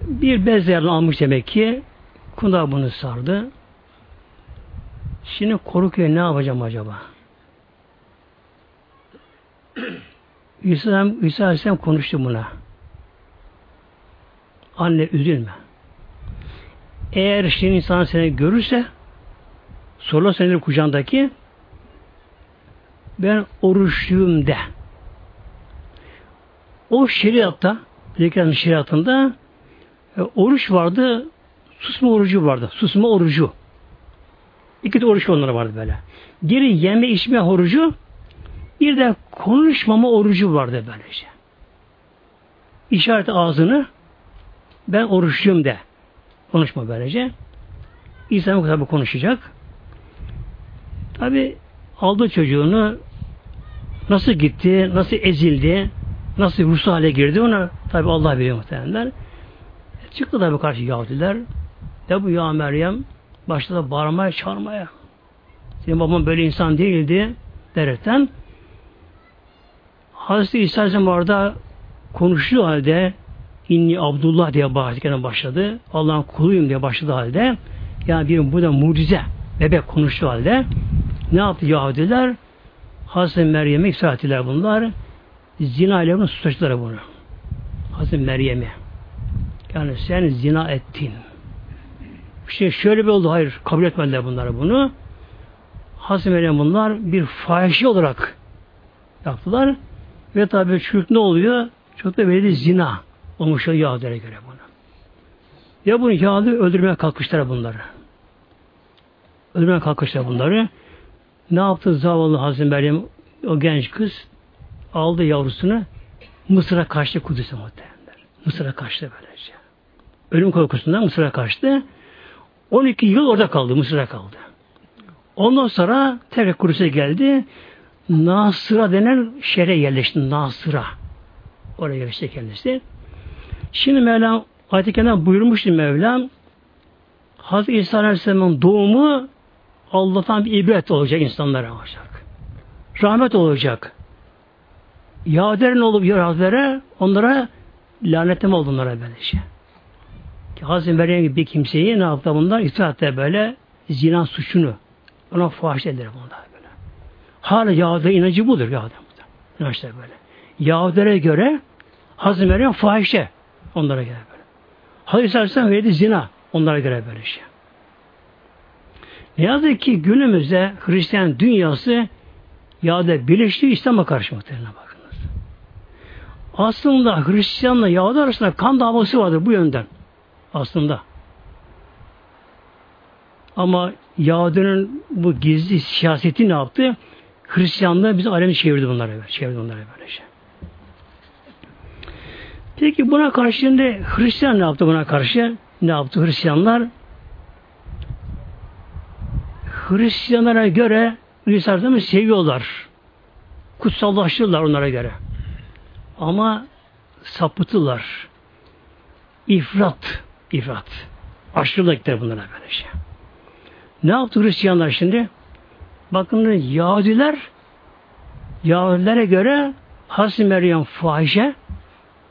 Speaker 1: Bir bez yerden almış demek ki kunda bunu sardı. Şimdi korkuyor ne yapacağım acaba? İsa, İsa Aleyhisselam konuştu buna. Anne üzülme. Eğer şimdi insan seni görürse sorular senin kucağındaki ben oruçluyum de. O şeriatta, Peygamber şeriatında e, oruç vardı, susma orucu vardı. Susma orucu. İki de oruç onlara vardı böyle. Geri yeme içme orucu, bir de konuşmama orucu vardı böylece. İşaret ağzını ben oruçluyum de. Konuşma böylece. İsa tabi konuşacak. Tabi aldı çocuğunu nasıl gitti, nasıl ezildi, Nasıl ruhsal hale girdi ona tabi Allah biliyor muhtemelenler. Çıktı tabi karşı Yahudiler. De bu ya Meryem başladı bağırmaya çağırmaya. Senin babam böyle insan değildi derekten Hazreti İsa Aleyhisselam orada konuştuğu halde inni Abdullah diye bahsetken başladı. Allah'ın kuluyum diye başladı halde yani bir bu da mucize bebek konuştuğu halde ne yaptı Yahudiler? Hazreti Meryem'e ifsah bunlar zina ile bunu suçladılar bunu. Hazreti Meryem'e. Yani sen zina ettin. İşte şöyle bir oldu. Hayır. Kabul etmediler bunları bunu. Hazreti Meryem bunlar bir fahişe olarak yaptılar. Ve tabi çocuk ne oluyor? Çocuk da böyle zina olmuş Yahudilere göre bunu. Ya bunu Yahudi öldürmeye kalkıştılar bunları. Öldürmeye kalkıştılar bunları. Ne yaptı zavallı Hazreti Meryem o genç kız? aldı yavrusunu Mısır'a kaçtı Kudüs'e muhtemelenler. Mısır'a kaçtı böylece. Ölüm korkusundan Mısır'a kaçtı. 12 yıl orada kaldı. Mısır'a kaldı. Ondan sonra tekrar Kudüs'e geldi. Nasıra denen şehre yerleşti. Nasıra. Oraya yerleşti kendisi. Şimdi Mevlam ayet-i kerimde buyurmuştu Mevlam Hazreti İsa Aleyhisselam'ın doğumu Allah'tan bir ibret olacak insanlara olacak. Rahmet olacak. Yahudilerin olup Yahudileri onlara Lanetleme oldu bunlara böyle şey. Ki Hazreti Meryem gibi bir kimseyi ne yaptı bunlar? İtaatte böyle zina suçunu ona fahiş eder bunlar. Hala Yahudi'ye inancı budur Yahudi. İnançlar böyle. Yahudilere göre Hazreti Meryem fahişe onlara göre böyle. Hazreti Aleyhisselam verdi zina onlara göre böyle şey. Ne yazık ki günümüzde Hristiyan dünyası Yahudi birleştiği İslam'a karşı muhtemelen bakınız. Aslında Hristiyanla Yahudi arasında kan davası vardır bu yönden. Aslında. Ama Yahudi'nin bu gizli siyaseti ne yaptı? Hristiyanlığı biz alemi çevirdi bunlara. Çevirdi bunlara böyle şey. Peki buna karşı Hristiyan ne yaptı buna karşı? Ne yaptı Hristiyanlar? Hristiyanlara göre Aleyhisselam'ı seviyorlar. Kutsallaştırırlar onlara göre. Ama sapıtılar. İfrat. İfrat. Aşırılık gider bunlara böyle şey. Ne yaptı Hristiyanlar şimdi? Bakın Yahudiler Yahudilere göre Hazreti Meryem fahişe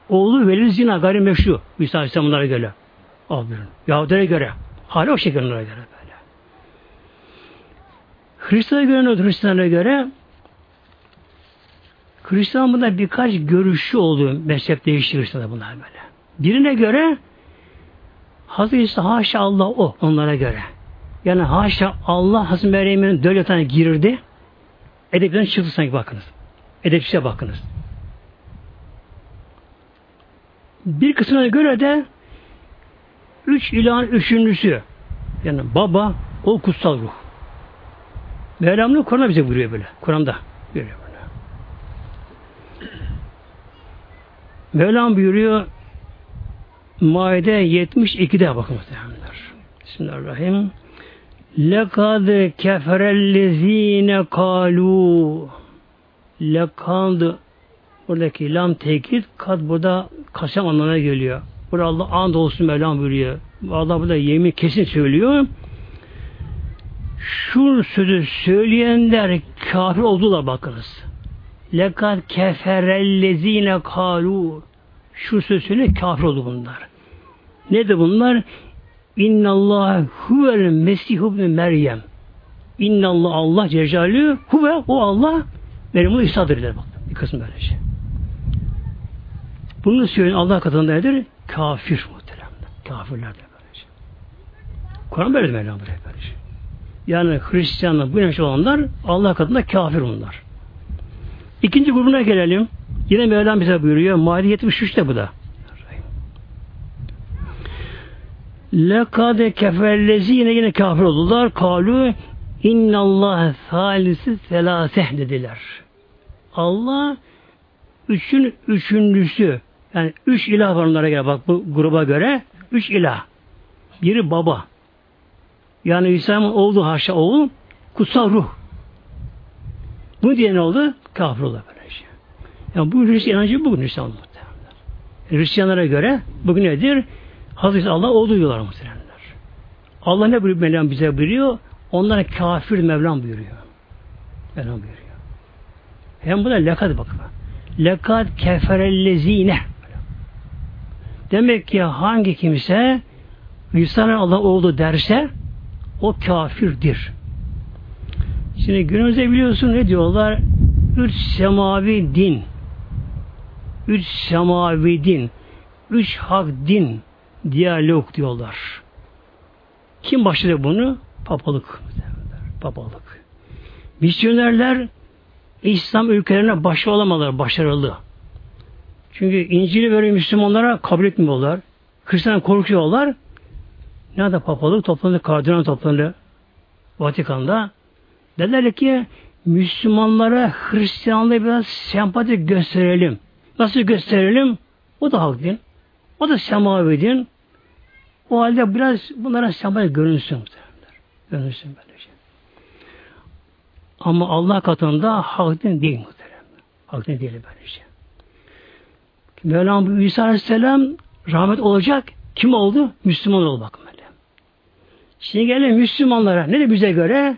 Speaker 1: oğlu Velid zina gayrimeşru İsa Aleyhisselam'lara göre. Aferin. Yahudilere göre. Hala o şekilde onlara göre böyle. Hristiyan'a göre ne Hristiyan'a göre Hristiyan bunda birkaç görüşü oldu mezhep değişti Hristiyan'a bunlar böyle. Birine göre Hazreti İsa haşa Allah o onlara göre. Yani haşa Allah Hazreti Meryem'in döl girirdi. Edepten çıktı sanki bakınız. Edepsize bakınız. Bir kısmına göre de üç ilahın üçüncüsü yani baba o kutsal ruh. Mevlam'ın Kur'an'da bize buyuruyor böyle. Kur'an'da buyuruyor böyle. Mevlam buyuruyor Maide 72'de bakın muhtemelenler. Bismillahirrahmanirrahim. Lekad keferellezine kalu lekad buradaki lam tekit kad burada kasem anlamına geliyor. Burada Allah and olsun Mevlam buyuruyor. Allah burada yemin kesin söylüyor. Şu sözü söyleyenler kafir oldular bakınız. Lekad keferellezine kalu şu sözü söyle kafir oldu bunlar. Ne de bunlar? İnnallah huvel Mesih ibn Meryem. İnnallah Allah Cecalü huve o Allah Meryem'in İsa'dır der bak. Bir kısım böyle şey. Bunu söyleyen Allah katında nedir? Kafir muhteremler. Kafirler de böyle şey. Kur'an böyle Mevlam böyle şey. Yani Hristiyanlar bu inanç olanlar Allah katında kafir bunlar. İkinci grubuna gelelim. Yine Mevlam bize buyuruyor. Maide 73'te bu da. Lekade keferlezi yine yine kafir oldular. Kalu innallah salisi selaseh dediler. Allah üçün üçüncüsü. Yani üç ilah var onlara göre. Bak bu gruba göre üç ilah. Biri baba. Yani İsa'nın oğlu haşa oğul kutsal ruh. Bu diye ne oldu? Kafir oldu böyle şey. Yani bu Hristiyan inancı bugün Hristiyan Hristiyanlara göre bugün nedir? Hazreti Allah olduğu diyorlar muhtemelenler. Allah ne buyuruyor Mevlam bize buyuruyor? Onlara kafir Mevlam buyuruyor. Mevlam buyuruyor. Hem bu da lekad bakın. Lekad keferellezine. Demek ki hangi kimse İsa'nın Allah oldu derse o kafirdir. Şimdi günümüzde biliyorsun ne diyorlar? Üç semavi din. Üç semavi din. Üç hak din diyalog diyorlar. Kim başladı bunu? Papalık. Papalık. Misyonerler İslam ülkelerine başı olamalar, başarılı. Çünkü İncil'i böyle Müslümanlara kabul etmiyorlar. Hristiyan korkuyorlar. Nerede papalık toplandı, kardinal toplandı Vatikan'da. Dediler ki Müslümanlara Hristiyanlığı biraz sempati gösterelim. Nasıl gösterelim? O da hak din. O da semavi din. O halde biraz bunlara sembol görünsün. Görünsün böyle şey. Ama Allah katında hak din değil muhterem. Hak din değil böyle şey. Mevlam İsa Aleyhisselam rahmet olacak. Kim oldu? Müslüman oldu bakın böyle. Şimdi gelelim Müslümanlara. Ne de bize göre?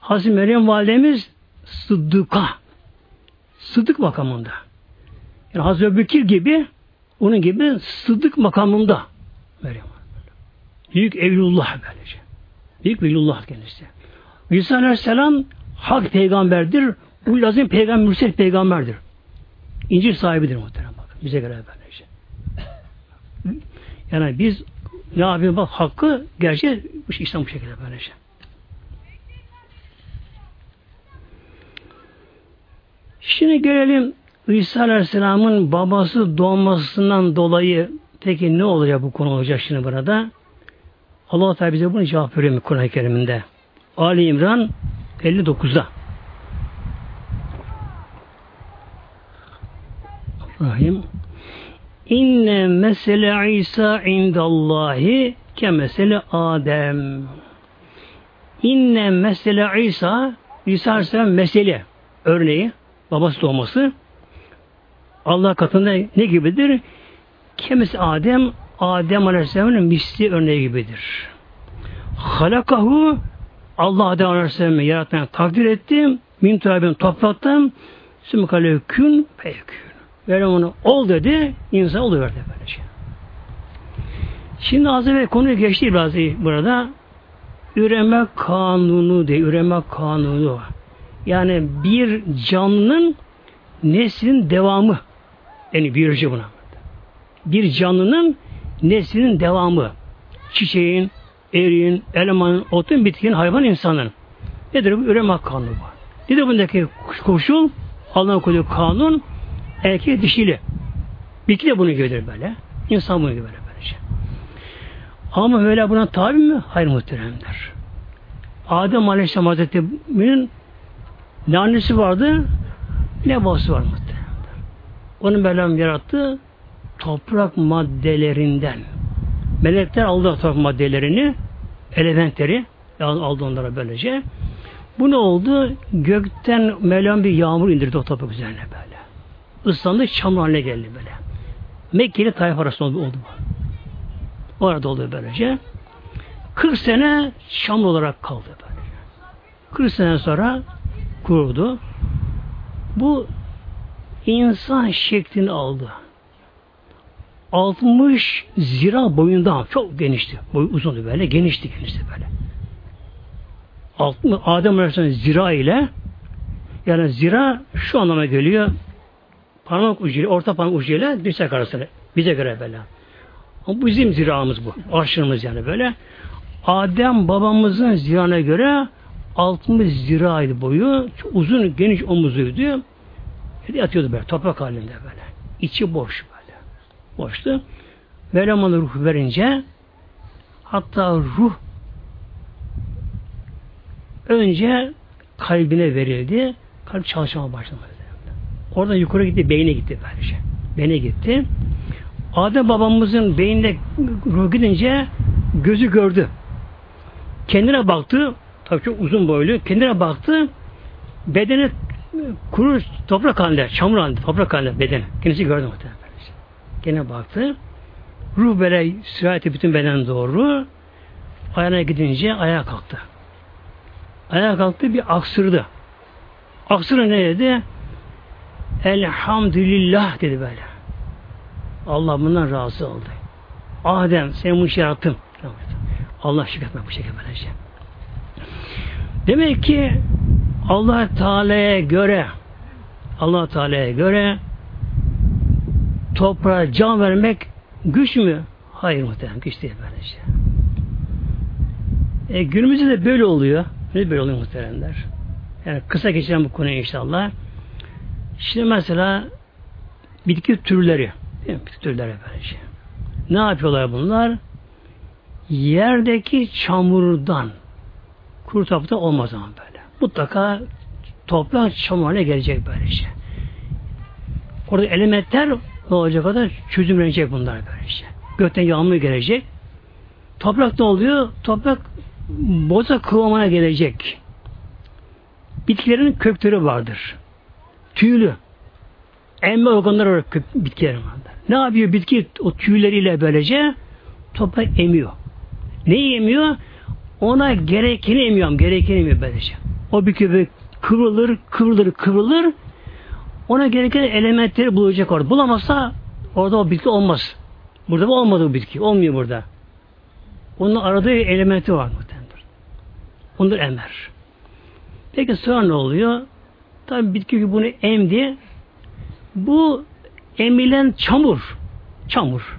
Speaker 1: Hazreti Meryem validemiz Sıddık'a. Sıddık makamında. Yani Hazreti Bekir gibi Onun gibi sıddık makamında Meryem Büyük evlullah böylece. Büyük velullah kendisi. İsa Aleyhisselam hak peygamberdir. Bu lazım peygamber, mürsel peygamberdir. İncil sahibidir muhterem bak. Bize göre böylece. Yani biz ne yapıyoruz bak hakkı gerçeği İslam bu şekilde böylece. Şimdi gelelim İsa Aleyhisselam'ın babası doğmasından dolayı peki ne olacak bu konu olacak şimdi burada? Allah Teala bize bunu cevap veriyor Kur'an-ı Kerim'inde. Ali İmran 59'da. Rahim. İnne mesele İsa indallahi ke mesele Adem. İnne mesele İsa İsa Aleyhisselam mesele örneği babası doğması Allah katında ne gibidir? Kemis Adem Adem Aleyhisselam'ın misli örneği gibidir. Halakahu Allah Adem Aleyhisselam'ı yaratmaya takdir etti. Min turabin topraktan sümkale kün feykün. Böyle onu ol dedi, insan oluverdi böylece. Şey. Şimdi az evvel konuyu geçti biraz burada. Üreme kanunu de, üreme kanunu. Yani bir canlının neslin devamı. Yani biyoloji buna. Bir canlının neslinin devamı. Çiçeğin, eriğin, elemanın, otun, bitkinin, hayvan, insanın. Nedir bu? Üreme kanunu bu. Nedir bundaki koşul? Allah'ın koyduğu kanun erkek dişili. Bitki de bunu görür böyle. İnsan bunu görür böylece. Ama öyle buna tabi mi? Hayır muhteremdir. Adem Aleyhisselam Hazretleri'nin ne annesi vardı ne babası var muhteremdir. Onu Mevlam yarattı toprak maddelerinden. Melekler aldı toprak maddelerini, elementleri aldı onlara böylece. Bu ne oldu? Gökten Mevlam bir yağmur indirdi o toprak üzerine böyle. Islandı, çamur haline geldi böyle. Mekke ile Tayyip arasında oldu, oldu bu. Orada oldu böylece. 40 sene çamur olarak kaldı böyle. 40 sene sonra kurudu. Bu insan şeklini aldı. 60 zira boyundan çok genişti. Boyu uzundu böyle, genişti genişti böyle. Altın, Adem Aleyhisselam zira ile yani zira şu anlama geliyor parmak ucuyla, orta parmak ucuyla dirsek arasında. Bize göre böyle. Ama bizim ziramız bu. Arşınımız yani böyle. Adem babamızın zirana göre 60 ziraydı boyu. Çok uzun, geniş omuzuydu. Yatıyordu böyle, toprak halinde böyle. İçi boş böyle. Boştu. Mevlam ona ruh verince hatta ruh önce kalbine verildi. Kalp çalışmaya başladı. Orada yukarı gitti, beyne gitti böylece. Beyne gitti. Adem babamızın beynine ruh gidince gözü gördü. Kendine baktı. Tabii çok uzun boylu. Kendine baktı. Bedeni kuru toprak halinde, çamur halinde, toprak halinde beden. Kendisi gördü muhtemelen. Gene baktı. Ruh böyle sirayeti bütün beden doğru. Ayağına gidince ayağa kalktı. Ayağa kalktı bir aksırdı. Aksırı ne dedi? Elhamdülillah dedi böyle. Allah bundan razı oldu. Adem sen bu işi yarattın. Allah şükretmek bu şekilde böylece. Demek ki Allah Teala'ya göre Allah Teala'ya göre toprağa can vermek güç mü? Hayır muhtemelen güç değil böylece. E, günümüzde de böyle oluyor. Ne böyle oluyor muhteremler? Yani kısa geçelim bu konuyu inşallah. Şimdi mesela bitki türleri, bitki türleri böylece. Ne yapıyorlar bunlar? Yerdeki çamurdan kuru toprakta olmaz ama böyle. Mutlaka toprak çamuruna gelecek böylece. Orada elementler ne olacak kadar çözümlenecek bunlar böylece. Gökten yağmur gelecek. Toprak ne oluyor? Toprak boza kıvamına gelecek. Bitkilerin kökleri vardır tüylü. Emme organları olarak bitkiler vardır. Ne yapıyor bitki o tüyleriyle böylece? Toprak emiyor. Neyi emiyor? Ona gerekeni emiyor. Gerekeni emiyor böylece. O bitki böyle kıvrılır, kıvrılır, kıvrılır. Ona gereken elementleri bulacak orada. Bulamazsa Orada o bitki olmaz. Burada bu olmadı bu bitki. Olmuyor burada. Onun aradığı elementi var muhtemelen. Onları emer. Peki sonra ne oluyor? Tabi bitki bunu emdi. Bu emilen çamur. Çamur.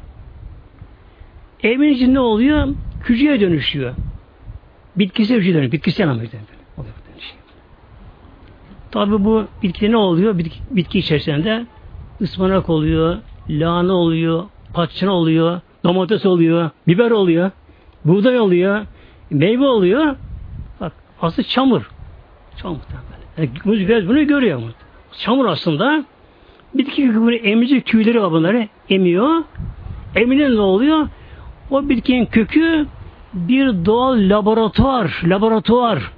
Speaker 1: Emince ne oluyor? Hücreye dönüşüyor. Bitkisi hücreye dönüşüyor. Bitkisi yanamıyor. Tabi bu bitki ne oluyor? Bitki, bitki içerisinde ıspanak oluyor, lahana oluyor, patlıcan oluyor, domates oluyor, biber oluyor, buğday oluyor, meyve oluyor. Bak aslında çamur. Çamur. Yani göz bunu görüyor mu? Çamur aslında bitki bunu emici tüyleri var bunları emiyor. Eminin ne oluyor? O bitkinin kökü bir doğal laboratuvar, laboratuvar.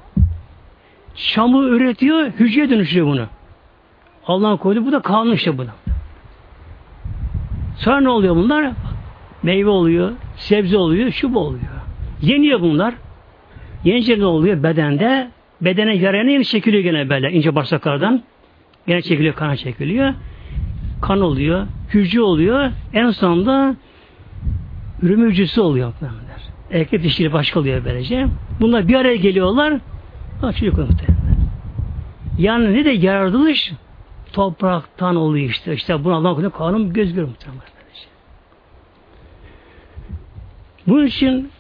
Speaker 1: Çamur üretiyor, hücreye dönüşüyor bunu. Allah'ın koydu, bu da kanun işte buna. Sonra ne oluyor bunlar? Meyve oluyor, sebze oluyor, şu bu oluyor. Yeniyor bunlar. Yenince ne oluyor? Bedende, bedene yarayana yeni çekiliyor gene böyle ince bağırsaklardan. Gene çekiliyor, kana çekiliyor. Kan oluyor, hücre oluyor. En sonunda üreme hücresi oluyor. Erkek dişleri başka oluyor böylece. Bunlar bir araya geliyorlar. Ha, çocuk muhtemelen. Yani ne de yaratılış topraktan oluyor işte. İşte bunu Allah'ın kanun göz görür muhtemelen. Bunun için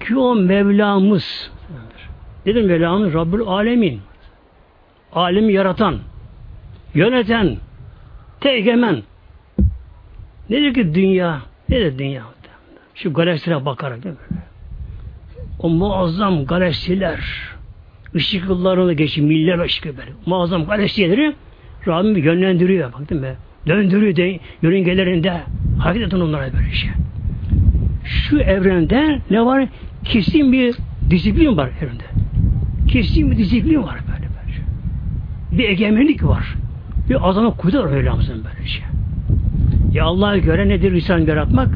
Speaker 1: ki o Mevlamız dedim Mevlamız Rabbül Alemin alemi yaratan yöneten tegemen nedir ki dünya nedir dünya şu galaksilere bakarak değil mi? O muazzam galaksiler ışık yıllarını geçiyor milyar ışık böyle. Muazzam galaksileri Rabbim yönlendiriyor. Bak değil mi? Döndürüyor de, yörüngelerinde. Hareket edin onlara böyle şey. Şu evrende ne var? Kesin bir disiplin var evrende. Kesin bir disiplin var böyle böyle. Bir egemenlik var. Bir azama kudret var Mevlamızın böyle şey. Ya Allah'a göre nedir insan yaratmak?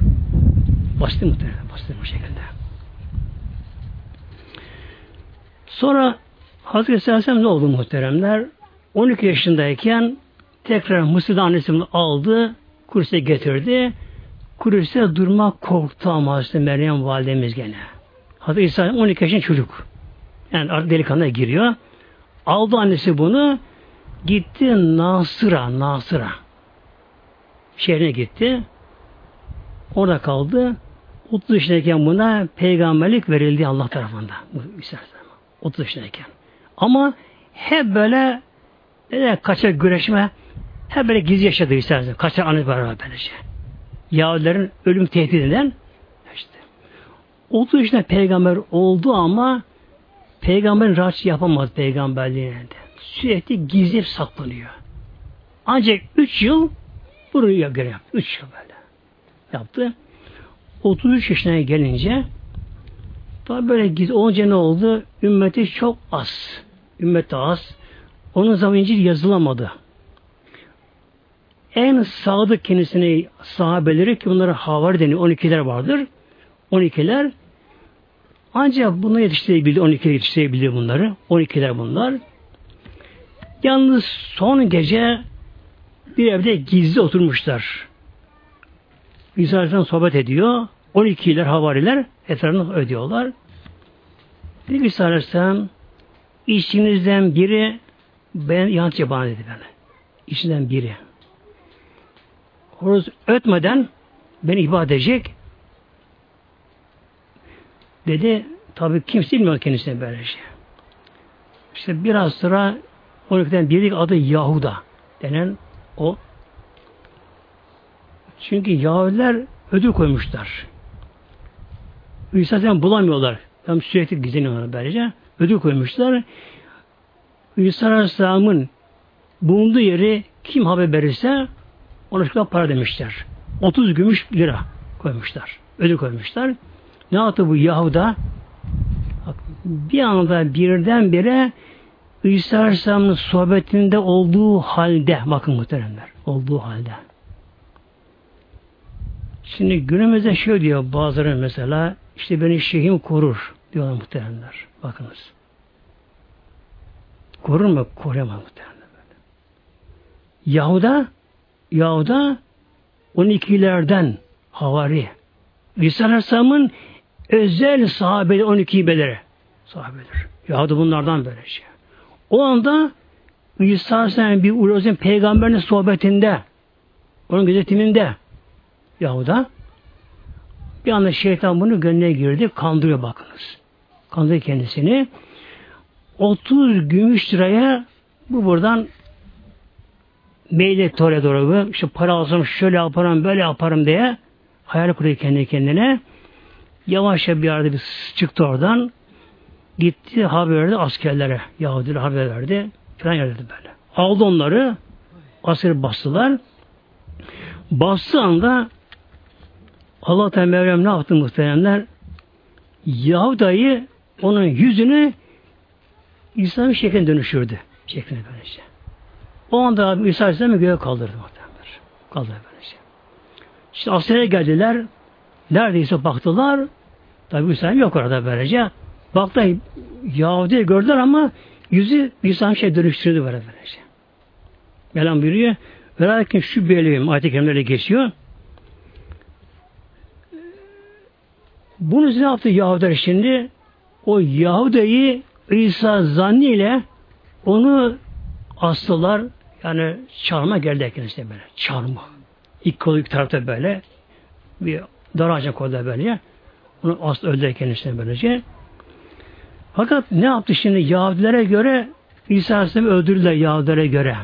Speaker 1: Basit muhtemelen. Basit bu şekilde. Sonra Hazreti Aleyhisselam ne oldu muhteremler? 12 yaşındayken tekrar Mısır'da annesi bunu aldı, Kudüs'e getirdi. Kudüs'te durmak korktu ama Hazreti Meryem validemiz gene. Hazreti İsa 12 yaşında çocuk. Yani artık delikanlıya giriyor. Aldı annesi bunu, gitti Nasır'a, Nasır'a. Şehrine gitti. Orada kaldı. 30 yaşındayken buna peygamberlik verildi Allah tarafından. 30 yaşındayken. Ama hep böyle ne kaçak güreşme hep böyle gizli yaşadı istersen. Kaçak anı beraber böylece. Yahudilerin ölüm tehdidinden işte. 30 yaşında peygamber oldu ama peygamberin rahat yapamadı peygamberliğine. Sürekli gizli saklanıyor. Ancak 3 yıl bunu göre yaptı. 3 yıl böyle yaptı. 33 yaşına gelince Tabi böyle gizli olunca ne oldu? Ümmeti çok az. Ümmeti az. Onun zaman İncil yazılamadı. En sadık kendisine sahabeleri ki bunlara havar deniyor. 12'ler vardır. 12'ler ancak bunu yetiştirebildi. 12 yetiştirebildi bunları. 12'ler bunlar. Yalnız son gece bir evde gizli oturmuşlar. İsa sohbet ediyor. 12'ler havariler etrafını ödüyorlar. Dedi ki Aleyhisselam işinizden biri ben yanlış bana dedi bana. İşinden biri. Horoz ötmeden beni ibadet edecek. Dedi tabi kimse bilmiyor kendisine böyle şey. İşte biraz sonra 12'den biri adı Yahuda denen o. Çünkü Yahudiler ödül koymuşlar. İsa Aleyhisselam bulamıyorlar. Tam sürekli gizleniyorlar böylece. Ödül koymuşlar. İsa Aleyhisselam'ın bulunduğu yeri kim haber verirse ona şu para demişler. 30 gümüş lira koymuşlar. Ödül koymuşlar. Ne yaptı bu Yahuda? bir anda birdenbire İsa Aleyhisselam'ın sohbetinde olduğu halde, bakın muhteremler, olduğu halde. Şimdi günümüzde şöyle diyor bazıları mesela, işte beni şeyhim korur diyorlar muhteremler. Bakınız. Korur mu? Koruyamaz muhteremler. Yahuda Yahuda 12'lerden havari. İsa Aleyhisselam'ın özel sahabeleri 12 beleri sahabeler. Yahudi bunlardan böyle şey. O anda İsa Aleyhisselam bir ulazın peygamberin sohbetinde onun gözetiminde Yahuda bir anda şeytan bunu gönlüne girdi. Kandırıyor bakınız. Kandırıyor kendisini. 30 gümüş liraya bu buradan Meyle doğru doğru işte para alsam şöyle yaparım böyle yaparım diye hayal kuruyor kendi kendine. Yavaşça bir yerde bir çıktı oradan. Gitti haber verdi askerlere. Yahudiler haber verdi. Falan yerledi böyle. Aldı onları. Asker bastılar. Bastığı anda Allah Teala Meryem ne yaptı muhteremler? Yahuda'yı onun yüzünü İslam şekline dönüşürdü. Şekline böylece. O anda abi İsa Aleyhisselam'ı göğe kaldırdı muhtemelen. Kaldırdı böylece. İşte askere geldiler. Neredeyse baktılar. Tabi İsa yok orada böylece. Baktılar Yahudi gördüler ama yüzü İslam şey dönüştürdü böyle böylece. Melam buyuruyor. Velakin şu belirliyim. Ayet-i geçiyor. Bunu ne yaptı Yahudiler şimdi? O Yahudi'yi İsa zanniyle onu astılar. Yani çarmıha geldi işte böyle. Çarmıha. İlk kolu ilk tarafta böyle bir dar ağacına koydular böyle. Onu aslı öldürdü kendisine böylece. Fakat ne yaptı şimdi Yahudilere göre İsa Aleyhisselam'ı öldürdüler Yahudilere göre.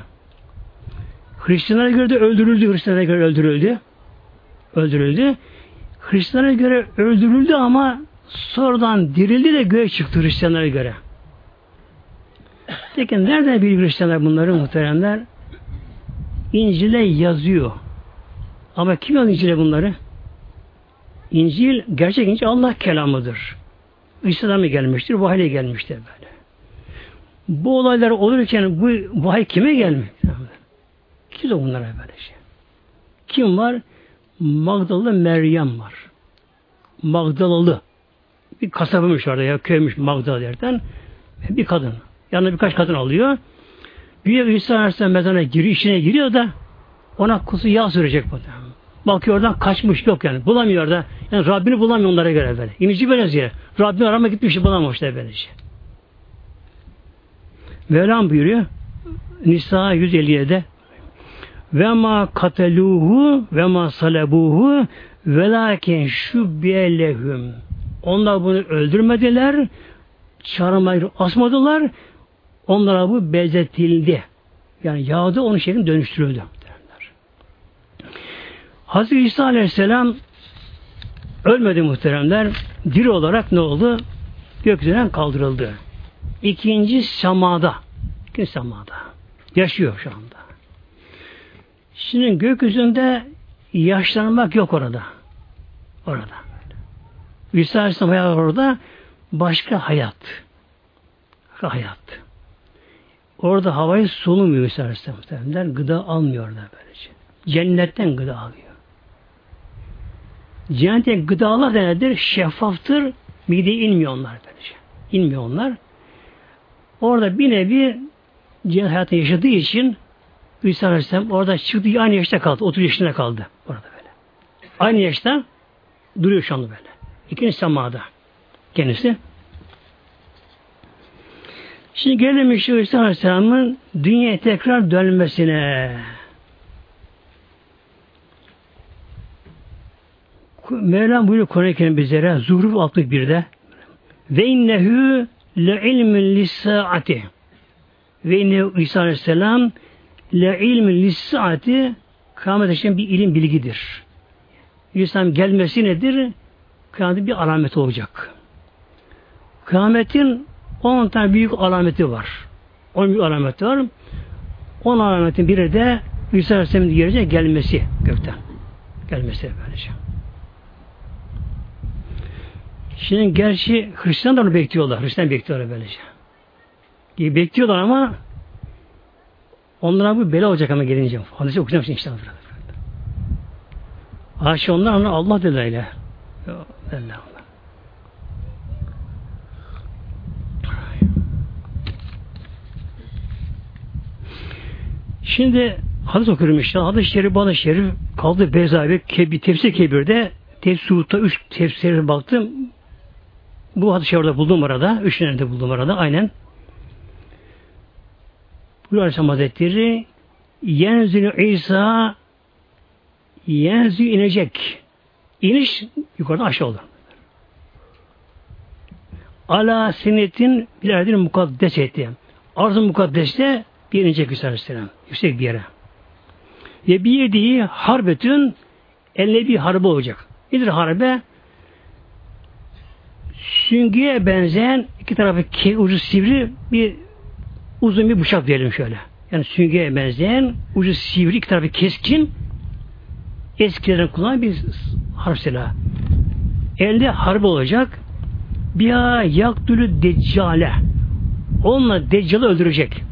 Speaker 1: Hristiyanlara göre de öldürüldü. Hristiyanlara göre öldürüldü. Öldürüldü. Hristiyanlara göre öldürüldü ama sonradan dirildi de göğe çıktı Hristiyanlara göre. Peki nereden bir Hristiyanlar bunları muhteremler? İncil'e yazıyor. Ama kim yazıyor İncil'e bunları? İncil, gerçek İncil Allah kelamıdır. İslam'a gelmiştir, vahiyle gelmiştir böyle. Bu olaylar olurken bu vahiy kime gelmiş? Kim de bunlara böyle şey? Kim var? Magdalalı Meryem var. Magdalalı. Bir kasabıymış orada ya, köymüş Magdala derken. Bir kadın. Yanına birkaç kadın alıyor. Bir İsa Aleyhisselam mezarına giriyor, içine giriyor da ona kusu yağ sürecek bu. Bakıyor oradan kaçmış yok yani. Bulamıyor da. Yani Rabbini bulamıyor onlara göre böyle. İmici böyle yere. Rabbini arama gitmiş bulamamışlar böylece. Mevlam buyuruyor. Nisa 157'de ve ma kateluhu ve ma salebuhu velakin şu biyelehum. Onlar bunu öldürmediler. Çarmıha asmadılar. Onlara bu benzetildi. Yani yağdı onun şeklinde dönüştürüldü. Derler. Hazreti İsa Aleyhisselam ölmedi muhteremler. Diri olarak ne oldu? Gökyüzünden kaldırıldı. İkinci samada. İkinci samada. Yaşıyor şu anda. Şimdi gökyüzünde yaşlanmak yok orada. Orada. İsa Aleyhisselam hayat orada başka hayat. Başka hayat. Orada havayı solumuyor İsa Aleyhisselam. Gıda almıyor da böylece. Cennetten gıda alıyor. Cennetten gıdalar da nedir? Şeffaftır. Mideye inmiyor onlar böylece. İnmiyor onlar. Orada bir nevi cennet hayatını yaşadığı için İsa Aleyhisselam orada çıktı aynı yaşta kaldı. 30 yaşında kaldı. Orada böyle. Aynı yaşta duruyor şu anda böyle. İkinci semada. Kendisi. Şimdi gelelim işte İsa Aleyhisselam'ın dünyaya tekrar dönmesine. Mevlam buyuruyor Kur'an-ı Kerim bizlere Zuhruf 61'de ve innehu le ilmin lissaati ve innehu İsa Aleyhisselam le ilmi lissaati kıyamet için bir ilim bilgidir. İslam gelmesi nedir? Kıyametin bir alameti olacak. Kıyametin 10 tane büyük alameti var. 10 büyük alameti var. 10 alametin biri de İsa Aleyhisselam'ın yerine gelmesi gökten. Gelmesi böylece. Şimdi gerçi Hristiyan da onu bekliyorlar. Hristiyan bekliyorlar böylece. Bekliyorlar ama Onlara bu bela olacak ama gelince. Hadisi okuyacağım şimdi inşallah. Haşa onlar onlar Allah dediler öyle. Allah Allah. Şimdi Hadis okuyorum işte. Hadis-i şerif, bana şerif kaldı Bezavi, kebi, tefsir kebirde tefsir Suud'da üç tefsirlere baktım. Bu hadis-i şerifde buldum arada. Üç nerede buldum arada. Aynen. Bu Aleyhisselam Hazretleri Yenzülü İsa Yenzü inecek. İniş yukarıdan aşağı olur. Ala senetin bilerdir mukaddes etti. Arz-ı mukaddeste bir inecek Aleyhisselam. Yüksek bir yere. Ve bir yediği harbetün eline bir harbe olacak. Nedir harbe? Süngüye benzeyen iki tarafı ucu sivri bir uzun bir bıçak diyelim şöyle. Yani süngüye benzeyen ucu sivri iki tarafı keskin eskilerin kullanan bir harf silahı. Elde harbe olacak. Biha yaktülü deccale. Onunla deccalı öldürecek.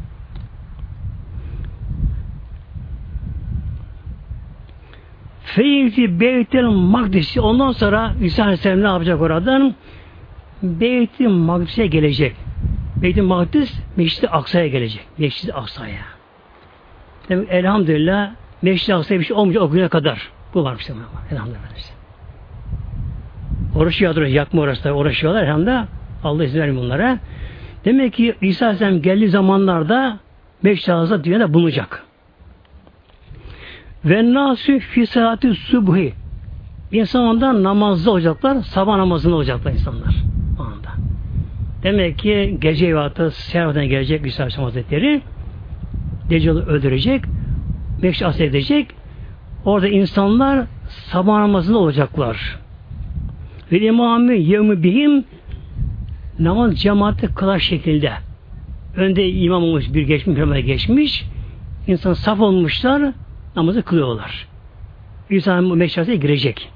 Speaker 1: Feyti Beytel Makdisi ondan sonra İsa Aleyhisselam ne yapacak oradan? Beyt-i Makdis'e gelecek. Beyt-i Makdis Meşrid-i Aksa'ya gelecek. Meşrid-i Aksa'ya. Demek elhamdülillah Meşrid-i Aksa'ya bir şey olmayacak o güne kadar. Bu varmış demek. Elhamdülillah. Uğraşıyorlar, yakma orası uğraşıyorlar. Hem de Allah izin vermiyor bunlara. Demek ki İsa Aleyhisselam geldiği zamanlarda Meşrid-i Aksa dünyada bulunacak. Ve nasü fisati subhi. İnsan ondan namazda olacaklar, sabah namazında olacaklar insanlar. Demek ki gece evatı seyahatten gelecek İsa Aleyhisselam Hazretleri Deccal'ı öldürecek, Mekşi edecek. Orada insanlar sabah namazında olacaklar. Ve imamı yevmi bihim namaz cemaati kılar şekilde. Önde imam olmuş, bir geçmiş, bir geçmiş. İnsan saf olmuşlar, namazı kılıyorlar. İnsan meşrasına girecek.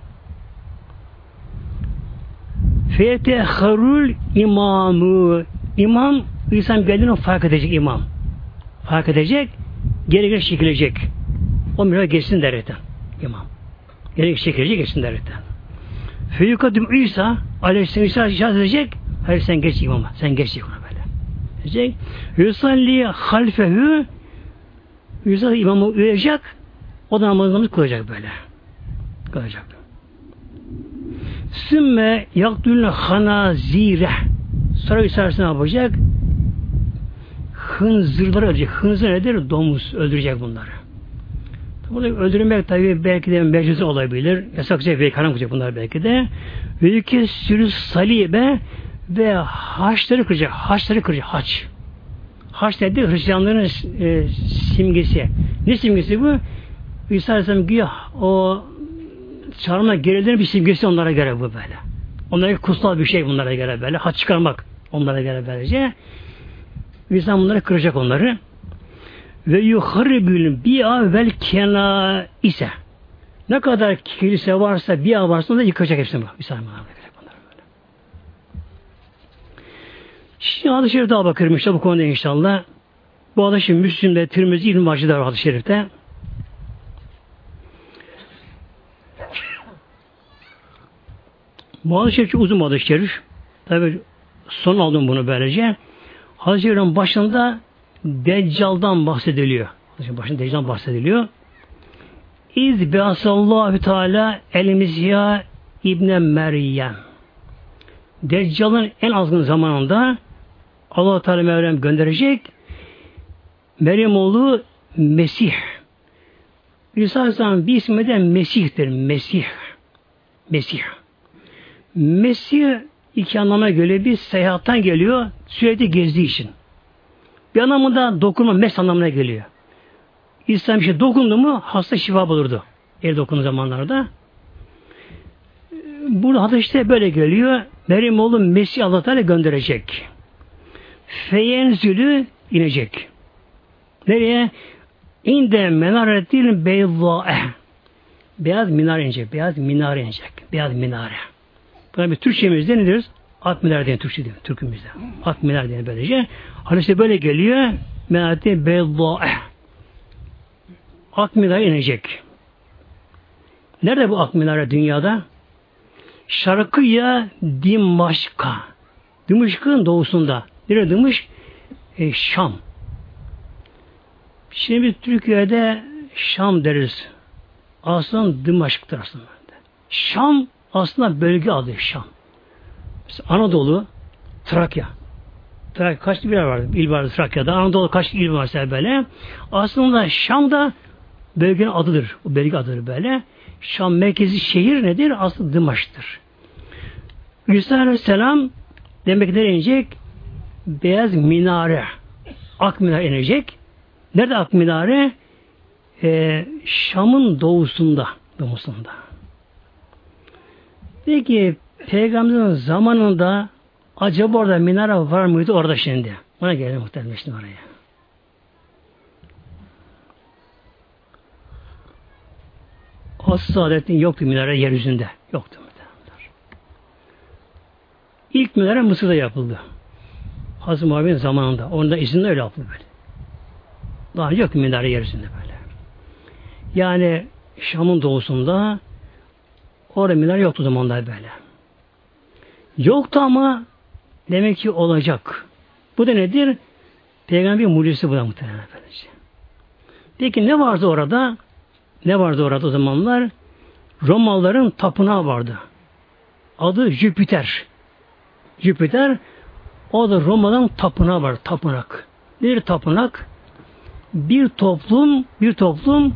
Speaker 1: Feteharul imamı imam insan geldiğini fark edecek imam. Fark edecek, geri geri çekilecek. O mihra geçsin dereten imam. Geri geri çekilecek geçsin dereten. Feyukadim İsa Aleyhisselam İsa işaret edecek. Hayır sen geç imama. Sen geç ona böyle. Diyecek. Yusalli halfehü İsa imamı uyuyacak. O da namazını kılacak böyle. Kılacak. Sümme yaktülüne hanazire. Sonra İsa ne yapacak? Hınzırları öldürecek. Hınzır nedir? Domuz öldürecek bunları. Burada öldürmek tabi belki de meclisi olabilir. Yasakça ve karan kılacak bunlar belki de. Ve iki sürü salibe ve haçları kıracak. Haçları kıracak. Haç. Haç nedir? Hristiyanların e, simgesi. Ne simgesi bu? İsa Aleyhisselam güya o çağrına gerilerin bir simgesi onlara göre bu böyle. Onlara kutsal bir şey bunlara göre böyle. Haç çıkarmak onlara göre böylece. İsa bunları kıracak onları. Ve yuharibül bi'a vel kena ise. Ne kadar kilise varsa, bi'a varsa da yıkacak hepsini. İsa Şimdi hadis-i şerif daha işte bu konuda inşallah. Bu hadis-i Müslim'de, Tirmizi, İlmi Hacı'da var hadis-i. Hadis-i şerif çok uzun hadis-i şerif. Tabi son aldım bunu böylece. Hadis-i şerifin başında Deccal'dan bahsediliyor. Başında Deccal'dan bahsediliyor. İz beasallahu teala el İbne Meryem. Deccal'ın en azgın zamanında Allah Teala Meryem gönderecek. Meryem oğlu Mesih. İsa Aleyhisselam bir ismi de Mesih'tir. Mesih. Mesih. Mesih iki anlama göre bir seyahattan geliyor. Sürekli gezdiği için. Bir anlamında dokunma, mes anlamına geliyor. İslam şey dokundu mu hasta şifa bulurdu. El dokunduğu zamanlarda. Burada hadis işte böyle geliyor. Meryem oğlu Mesih Allah gönderecek. Feyenzülü inecek. Nereye? İnde menaretil beyzâe. Beyaz minare inecek. Beyaz minare inecek. Beyaz minare. Buna bir Türkçemizde ne diyoruz? At minar diye Türkçe diyor. Türkümüzde. At minar diye böylece. İşte böyle geliyor. Menaretil beyzâe. At minare inecek. Nerede bu ak minare dünyada? Şarkıya Dimaşka. Dimaşk'ın doğusunda. Nerede demiş? E, Şam. Şimdi Türkiye'de Şam deriz. Aslında Dımaşk'tır aslında. Şam aslında bölge adı Şam. Mesela Anadolu, Trakya. Trakya kaç il var? İl var Trakya'da. Anadolu kaç il varsa böyle. Aslında Şam da bölgenin adıdır. O bölge adıdır böyle. Şam merkezi şehir nedir? Aslında Dımaş'tır. İsa Aleyhisselam demek nereye inecek? Beyaz minare. Ak minare inecek. Nerede ak minare? Ee, Şam'ın doğusunda. Doğusunda. Peki Peygamberin zamanında acaba orada minare var mıydı orada şimdi? Ona gelelim muhtemelen şimdi oraya. Asıl Saadettin yoktu minare yeryüzünde. Yoktu. İlk minare Mısır'da yapıldı. Hazreti Muhammed'in zamanında. Onda izinde öyle yapıldı böyle. Daha önce yoktu minare yeryüzünde böyle. Yani Şam'ın doğusunda orada minare yoktu zamanlar böyle. Yoktu ama demek ki olacak. Bu da nedir? Peygamber mucizesi bu da muhtemelen efendice. Peki ne vardı orada? Ne vardı orada o zamanlar? Romalıların tapınağı vardı. Adı Jüpiter. Jüpiter o da Roma'dan tapınağı var. Tapınak. Nedir tapınak? Bir toplum bir toplum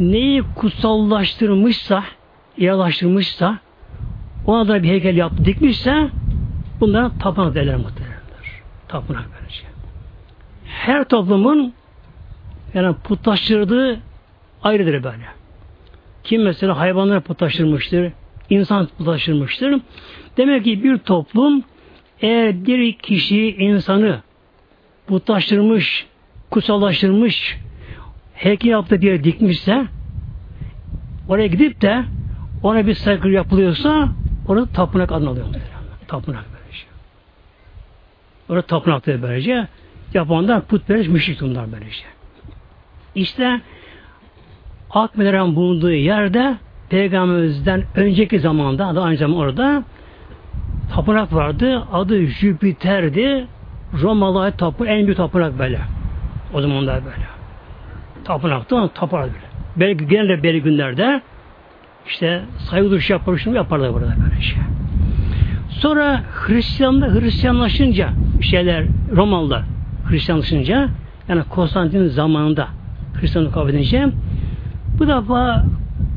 Speaker 1: neyi kutsallaştırmışsa ilalaştırmışsa ona da bir heykel yaptı, dikmişse bunlara tapınak derler muhtemelenler. Tapınak böylece. Her toplumun yani putlaştırdığı ayrıdır böyle. Kim mesela hayvanları putlaştırmıştır, insan putlaştırmıştır. Demek ki bir toplum eğer bir kişi insanı putlaştırmış, kutsallaştırmış, heykel yaptığı bir yere dikmişse oraya gidip de ona bir saygı yapılıyorsa orada tapınak adını alıyor. Tapınak böylece. Orada tapınak diye böylece. Yapanlar putperest müşrik bunlar böylece. İşte Akmelerin bulunduğu yerde Peygamberimizden önceki zamanda da aynı zamanda orada tapınak vardı. Adı Jüpiter'di. Romalı tapınak en büyük tapınak böyle. O zamanlar böyle. Tapınaktı ama tapar böyle. Belki genelde belli günlerde işte saygı duruşu yapar, şunu yaparlar burada böyle şey. Sonra Hristiyanlar Hristiyanlaşınca şeyler Romalılar Hristiyanlaşınca yani Konstantin zamanında Hristiyanlık kabul edince bu defa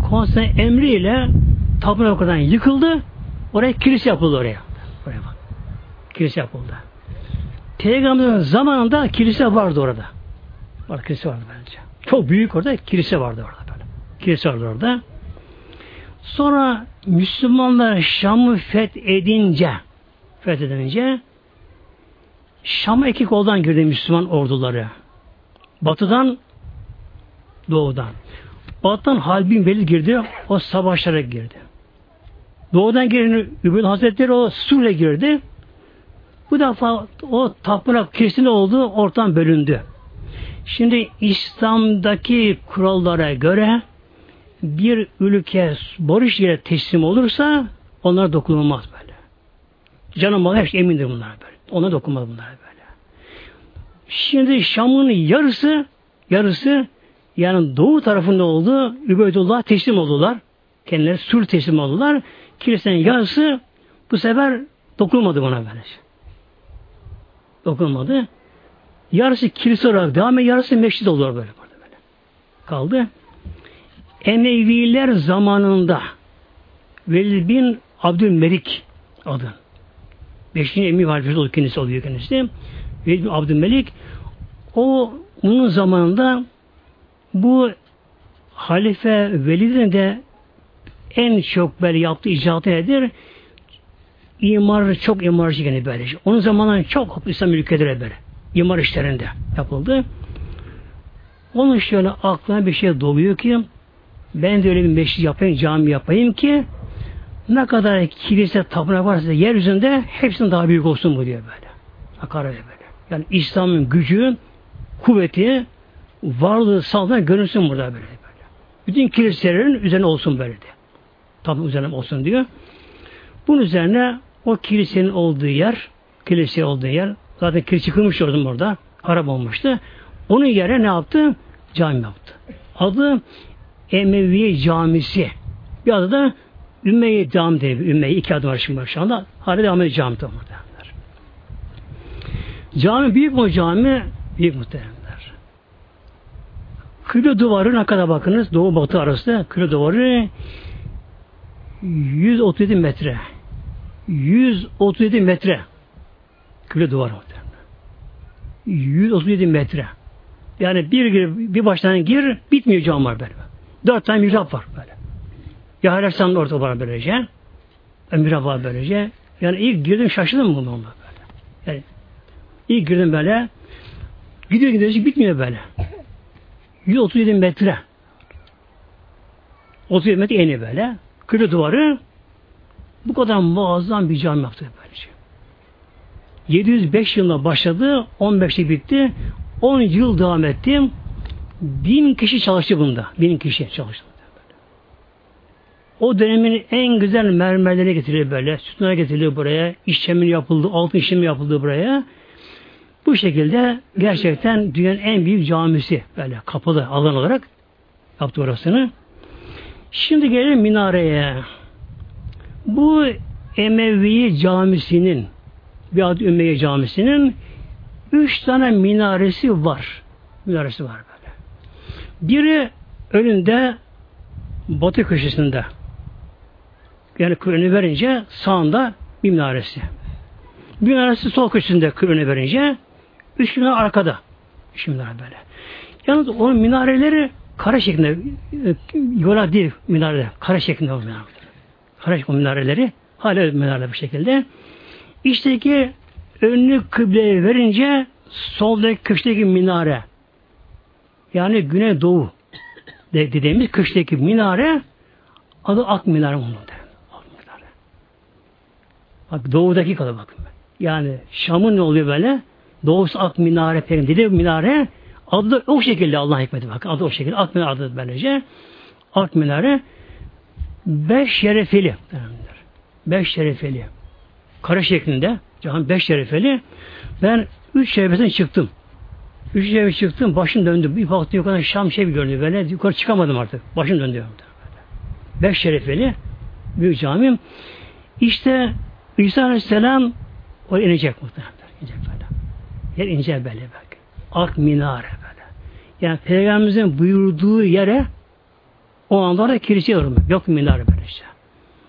Speaker 1: Konstantin emriyle tapınak oradan yıkıldı. Oraya kilise yapıldı oraya. Oraya bak. Kilise yapıldı. Peygamberin zamanında kilise vardı orada. Var kilise vardı bence. Çok büyük orada kilise vardı orada böyle. Kilise vardı orada. Sonra Müslümanlar Şam'ı fethedince fethedince Şam'a iki koldan girdi Müslüman orduları. Batıdan doğudan. Batıdan Halbin Velid girdi. O savaşlara girdi. Doğudan giren Übül Hazretleri o Sur'e girdi. Bu defa o tapınak kesin oldu, ortadan bölündü. Şimdi İslam'daki kurallara göre bir ülke barış yere teslim olursa onlara dokunulmaz böyle. Canım malı her şey emindir bunlar böyle. Ona dokunmaz bunlar böyle. Şimdi Şam'ın yarısı yarısı yani doğu tarafında oldu. Übeydullah teslim oldular. Kendileri sür teslim oldular. Kilisenin yarısı bu sefer dokunmadı buna böyle. Dokunmadı. Yarısı kilise olarak devam ediyor, yarısı meşrit oluyor böyle. böyle. Kaldı. Emeviler zamanında Velid bin Abdülmelik adı. Beşinci Emevi halifesi oluyor kendisi oluyor kendisi. Velid bin Abdülmelik o onun zamanında bu halife Velid'in de en çok böyle yaptığı icraatı nedir? İmar çok imarcı gene böyle. Onun zamanında çok İslam ülkeleri böyle. İmar işlerinde yapıldı. Onun şöyle aklına bir şey doluyor ki ben de öyle bir meşri yapayım, cami yapayım ki ne kadar kilise tapınak varsa yeryüzünde hepsinin daha büyük olsun bu diyor böyle. Akar öyle böyle. Yani İslam'ın gücü, kuvveti, varlığı, sağlığı görünsün burada böyle. böyle. Bütün kiliselerin üzerine olsun böyle diyor. Tabi üzerine olsun diyor. Bunun üzerine o kilisenin olduğu yer, kilise olduğu yer, zaten kilise yıkılmış orada orada, harap olmuştu. Onun yere ne yaptı? Cami yaptı. Adı Emeviye Camisi. Bir adı da Ümmeyi Cami diye bir Ümmeyi. iki adı var şimdi şu anda. Hala devam ediyor cami muhtemelenler. Cami büyük mu cami? Büyük muhtemelenler. Kıble duvarı ne kadar bakınız? Doğu batı arası kıble duvarı 137 metre. 137 metre. Kıble duvarı muhtemelen. 137 metre. Yani bir gir, bir baştan gir, bitmiyor cam var böyle. Dört tane mihrap var böyle. Ya Aleyhisselam'ın orta var böylece. Mihrap var böylece. Yani ilk girdim şaşırdım bunu onunla böyle. Yani ilk girdim böyle. Gidiyor gidiyor bitmiyor böyle. 137 metre. 37 metre eni böyle. Kırı duvarı bu kadar muazzam bir cami yaptı böylece. 705 yılında başladı, 15'te bitti. 10 yıl devam ettim. Bin kişi çalıştı bunda. Bin kişi çalıştı. O dönemin en güzel mermerleri getirildi böyle. Sütunlar getirildi buraya. İşlemi yapıldı. Altın işlemi yapıldı buraya. Bu şekilde gerçekten dünyanın en büyük camisi böyle kapalı alan olarak yaptı orasını. Şimdi gelelim minareye. Bu Emevi camisinin bir adı Ümeyye camisinin üç tane minaresi var. Minaresi var böyle. Biri önünde batı köşesinde. Yani kırını verince sağında bir minaresi. Bir minaresi sol köşesinde kırını verince üç minare arkada. Üç minare böyle. Yalnız onun minareleri kare şeklinde e, yola değil minare kare şeklinde o minareler. Kare şeklinde minareleri hala minareler bu şekilde. İşteki önünü kıbleye verince soldaki köşedeki minare yani güney doğu dediğimiz köşedeki minare adı Ak Minare bunun Ak Minare. Bak doğudaki kadar bakın. Yani Şam'ın ne oluyor böyle? Doğusu Ak Minare peki dedi minare adı da o şekilde Allah hikmeti bak. Adı o şekilde. Ak Minare adı böylece. Ak Minare beş şerefeli. Beş şerefeli. Kare şeklinde. Cihan beş şerefeli. Ben üç şerefesinden çıktım. Üç şerefe çıktım. Başım döndü. Bir baktım yukarıdan Şam şey görünüyor böyle. Yukarı çıkamadım artık. Başım döndü. Beş şerefeli. Büyük camim. İşte İsa Aleyhisselam o inecek muhtemelen. İnecek böyle. Yer ince böyle bak. Ak minare böyle. Yani Peygamberimizin buyurduğu yere o anda da kilise yorumu. Yok minare böyle işte.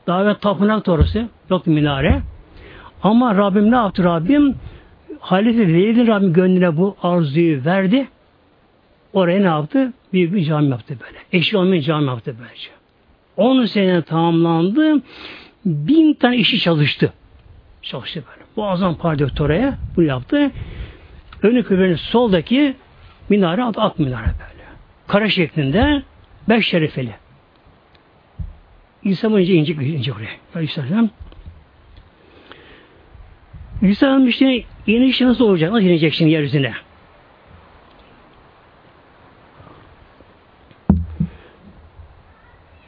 Speaker 1: Evvel tapınak orası. Yok minare. Ama Rabbim ne yaptı Rabbim? Halife Velid'in Rabbim gönlüne bu arzuyu verdi. Oraya ne yaptı? Büyük bir cami yaptı böyle. Eşi olmayan cami yaptı böylece. 10 sene tamamlandı. Bin tane işi çalıştı. Çalıştı böyle. Bu azam pardöktü oraya. Bunu yaptı. Önü kıblenin soldaki minare adı ak minare böyle. Kara şeklinde beş şerifeli. İnsan önce ince ince buraya. Aleyhisselam. İnsanın işte inişi nasıl olacak? Nasıl inecek şimdi yeryüzüne?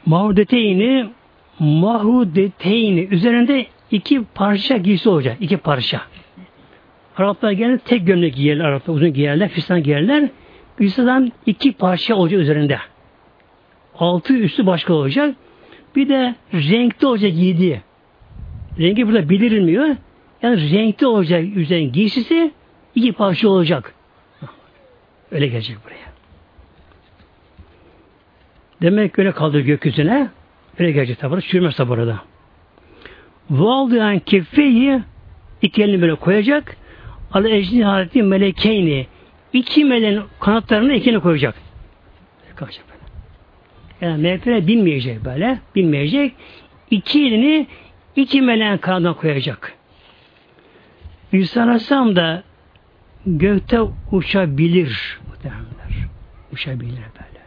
Speaker 1: Mahudeteyni mahudeteyni üzerinde iki parça giysi olacak. iki parça. Araplar genelde tek gömlek giyerler. Araplar uzun giyerler. Hristiyan giyerler. Hristiyan iki parça olacak üzerinde. Altı üstü başka olacak. Bir de renkli olacak giydiği. Rengi burada bildirilmiyor. Yani renkli olacak üzerine giysisi iki parça olacak. Öyle gelecek buraya. Demek ki öyle kaldı gökyüzüne. Öyle gelecek tabi. Çürümez tabi orada. Valdiyan keffeyi iki elini böyle koyacak. Al ecnihati melekeyni iki meleğin kanatlarını ikini koyacak. Koyacak böyle. Yani meleklere binmeyecek böyle. Binmeyecek. İki elini iki meleğin kanadına koyacak. İsa Aleyhisselam da gökte uçabilir muhtemelenler. Uçabilir böyle.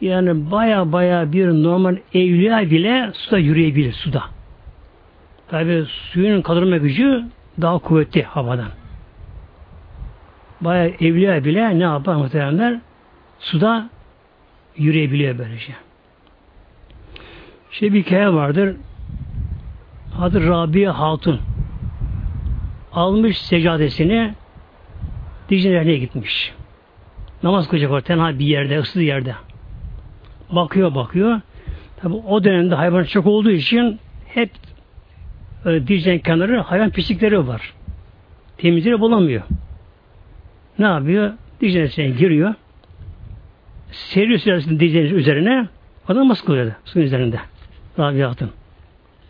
Speaker 1: Yani baya baya bir normal evliya bile suda yürüyebilir suda. Tabi suyun kaldırma gücü daha kuvvetli havadan. Baya evliya bile ne yapar muhtemelenler? Suda yürüyebiliyor böylece. Şey bir hikaye vardır. Adı Rabia Hatun almış secadesini Dicle gitmiş. Namaz kılacak orada tenha bir yerde, ıssız yerde. Bakıyor bakıyor. Tabi o dönemde hayvan çok olduğu için hep e, Dicle'nin kenarı hayvan pislikleri var. Temizleri bulamıyor. Ne yapıyor? Dicle'nin giriyor. Seriyor süresinde Dicle'nin üzerine adam namaz kılıyor suyun üzerinde. Rabiatın.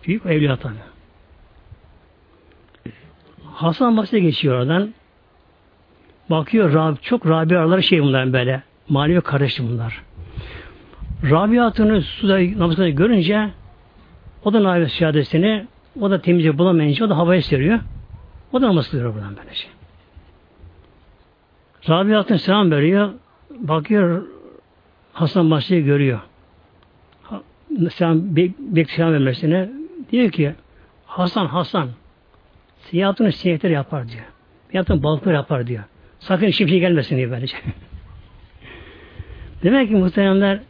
Speaker 1: Büyük evliya tabi. Hasan Basri geçiyor oradan. Bakıyor Rab, çok Rabiaları şey bunlar böyle. Manevi kardeşim bunlar. Rabiatını suda namazını görünce o da nabi şehadesini o da temizce bulamayınca o da havaya seriyor. O da namaz kılıyor buradan böyle şey. Rabiatın selam veriyor. Bakıyor Hasan Basri'yi görüyor. Selam, bek, bek selam vermesine diyor ki Hasan Hasan Siyahını sinekler yapar diyor. Yaptığın balıklar yapar diyor. Sakın şey gelmesin diye böylece. Demek ki muhteremler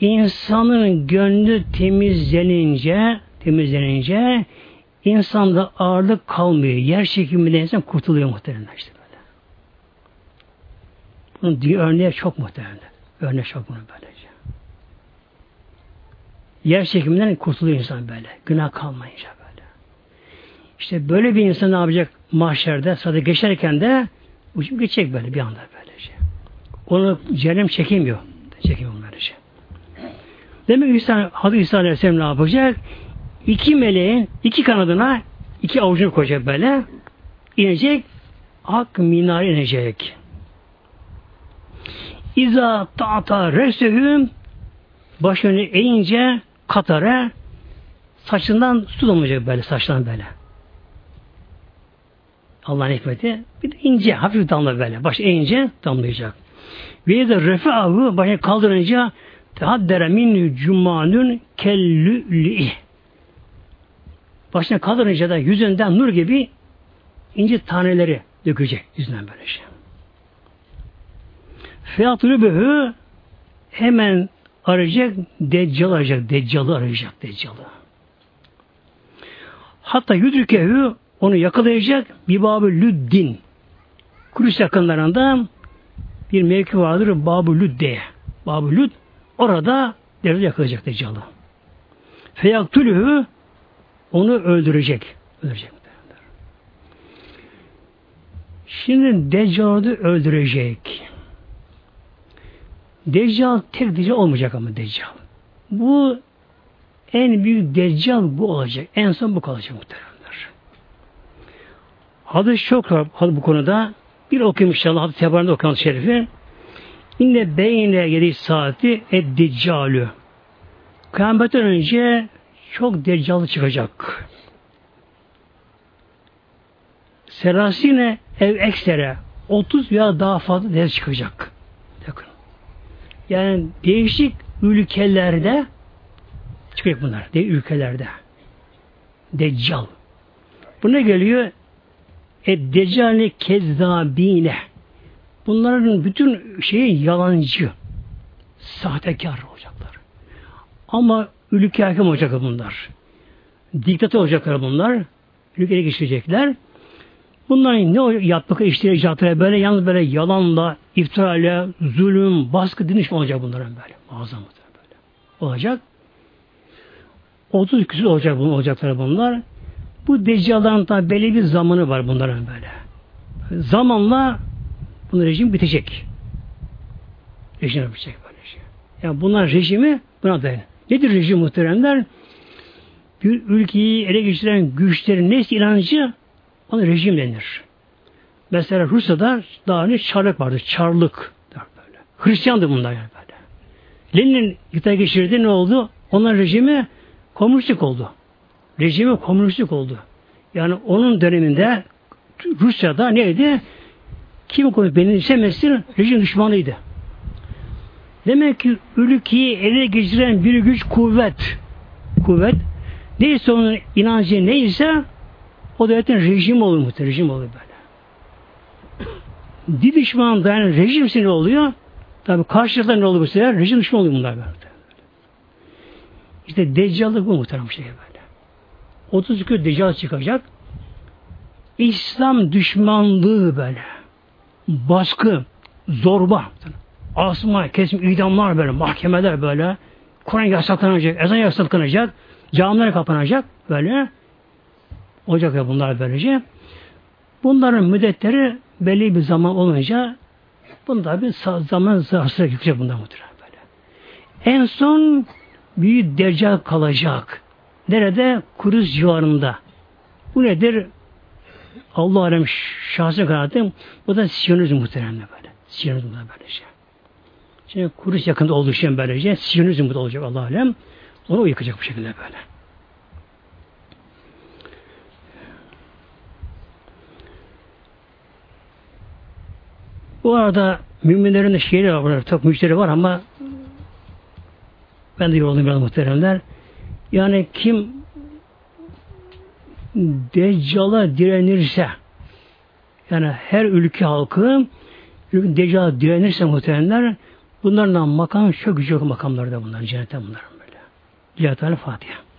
Speaker 1: insanın gönlü temizlenince temizlenince insanda ağırlık kalmıyor. Yer çekiminden insan kurtuluyor muhteremler işte böyle. Bunun örneği çok muhteremler. Örneği çok bunun böylece. Yer çekiminden kurtuluyor insan böyle. Günah kalmayınca. İşte böyle bir insan ne yapacak mahşerde sadece geçerken de uçup geçecek böyle bir anda böylece. Onu cehennem çekemiyor. Çekemiyor böylece. Demek ki İsa, Hazreti İsa Aleyhisselam ne yapacak? İki meleğin iki kanadına iki avucunu koyacak böyle. inecek. Ak minare inecek. İza ta'ta resehüm başını eğince katara saçından su damlayacak böyle saçtan böyle. Allah'ın hikmeti bir de ince hafif damla böyle. Baş eğince damlayacak. Ve de refa'hu başını kaldırınca tehaddere min cumanun kellü'li Başına kaldırınca da yüzünden nur gibi ince taneleri dökecek yüzünden böyle şey. Fiyatülübühü hemen arayacak, Deccal arayacak, Deccal'ı arayacak, Deccal'ı. Hatta yudrükehü onu yakalayacak bir babı lüddin. Kudüs yakınlarında bir mevki vardır Babı Lüdde. Babı Lüd orada devlet yakalayacak Deccal'ı. Feyaktülühü onu öldürecek. Öldürecek. Şimdi Deccal'ı öldürecek. Deccal tek Deccal olmayacak ama Deccal. Bu en büyük Deccal bu olacak. En son bu kalacak muhteremler. Hadis çok var bu konuda. Bir okuyayım inşallah hadis tebarında okuyan şerifi. İnne beyne yedi saati ed deccalü. Kıyametten önce çok deccalı çıkacak. Serasine ev ekstere 30 veya daha fazla deccal çıkacak. Yani değişik ülkelerde çıkacak bunlar. De ülkelerde. Deccal. Bu ne geliyor? E deccali kezzabine. Bunların bütün şeyi yalancı. Sahtekar olacaklar. Ama ülke hakim olacak bunlar. Diktatör olacaklar bunlar. Ülkeye geçirecekler. Bunların ne yaptıkları işleri icraatları böyle yalnız böyle yalanla, iftirayla, zulüm, baskı, diniş olacak bunların böyle. Muazzam böyle. Olacak. 30 küsur olacak bunlar, olacaklar bunlar. Bu deccalların da belli bir zamanı var bunların böyle. Zamanla bunun rejim bitecek. Rejim bitecek böyle şey. Yani bunlar rejimi buna dayanır. Nedir rejim muhteremler? Bir ülkeyi ele geçiren güçlerin neyse inancı ona rejim denir. Mesela Rusya'da daha önce çarlık vardı. Çarlık. Böyle. Hristiyandı bunlar yani böyle. Lenin iktidar geçirdi ne oldu? Onların rejimi komünistik oldu. Rejimi komünistik oldu. Yani onun döneminde Rusya'da neydi? Kim konu benimsemesin rejim düşmanıydı. Demek ki ülkeyi ele geçiren bir güç kuvvet. Kuvvet. Neyse onun inancı neyse o devletin rejim olur mu? Rejim olur böyle. Din düşman dayanan rejim ne oluyor? Tabi karşılıkta ne oluyor bu sefer? Rejim düşman oluyor bunlar böyle. İşte deccallık bu muhterem şey böyle. 32 deccal çıkacak. İslam düşmanlığı böyle. baskı, zorba, asma, kesim, idamlar böyle, mahkemeler böyle, Kur'an yasaklanacak, ezan yasaklanacak, camiler kapanacak böyle. Olacak ya bunlar böylece. Bunların müddetleri belli bir zaman olunca bunda bir zaman zahsıra gidecek bunlar muhtemelen böyle. En son büyük deccal kalacak. Nerede? Kuruz civarında. Bu nedir? Allah alem şahsi kanaatim bu da Siyonizm muhtemelen böyle. Siyonizm da böylece. Şey. Şimdi Kuruz yakında olduğu için böylece Siyonizm bu da olacak Allah alem. Onu yıkacak bu şekilde böyle. Bu arada müminlerin de şeyleri var, çok müşteri var ama ben de yoruldum biraz muhteremler. Yani kim Deccal'a direnirse yani her ülke halkı Deccal'a direnirse muhteremler bunlardan makam çok yüce makamlarda bunlar. Cennette bunlar böyle. Lillahi Teala Fatiha.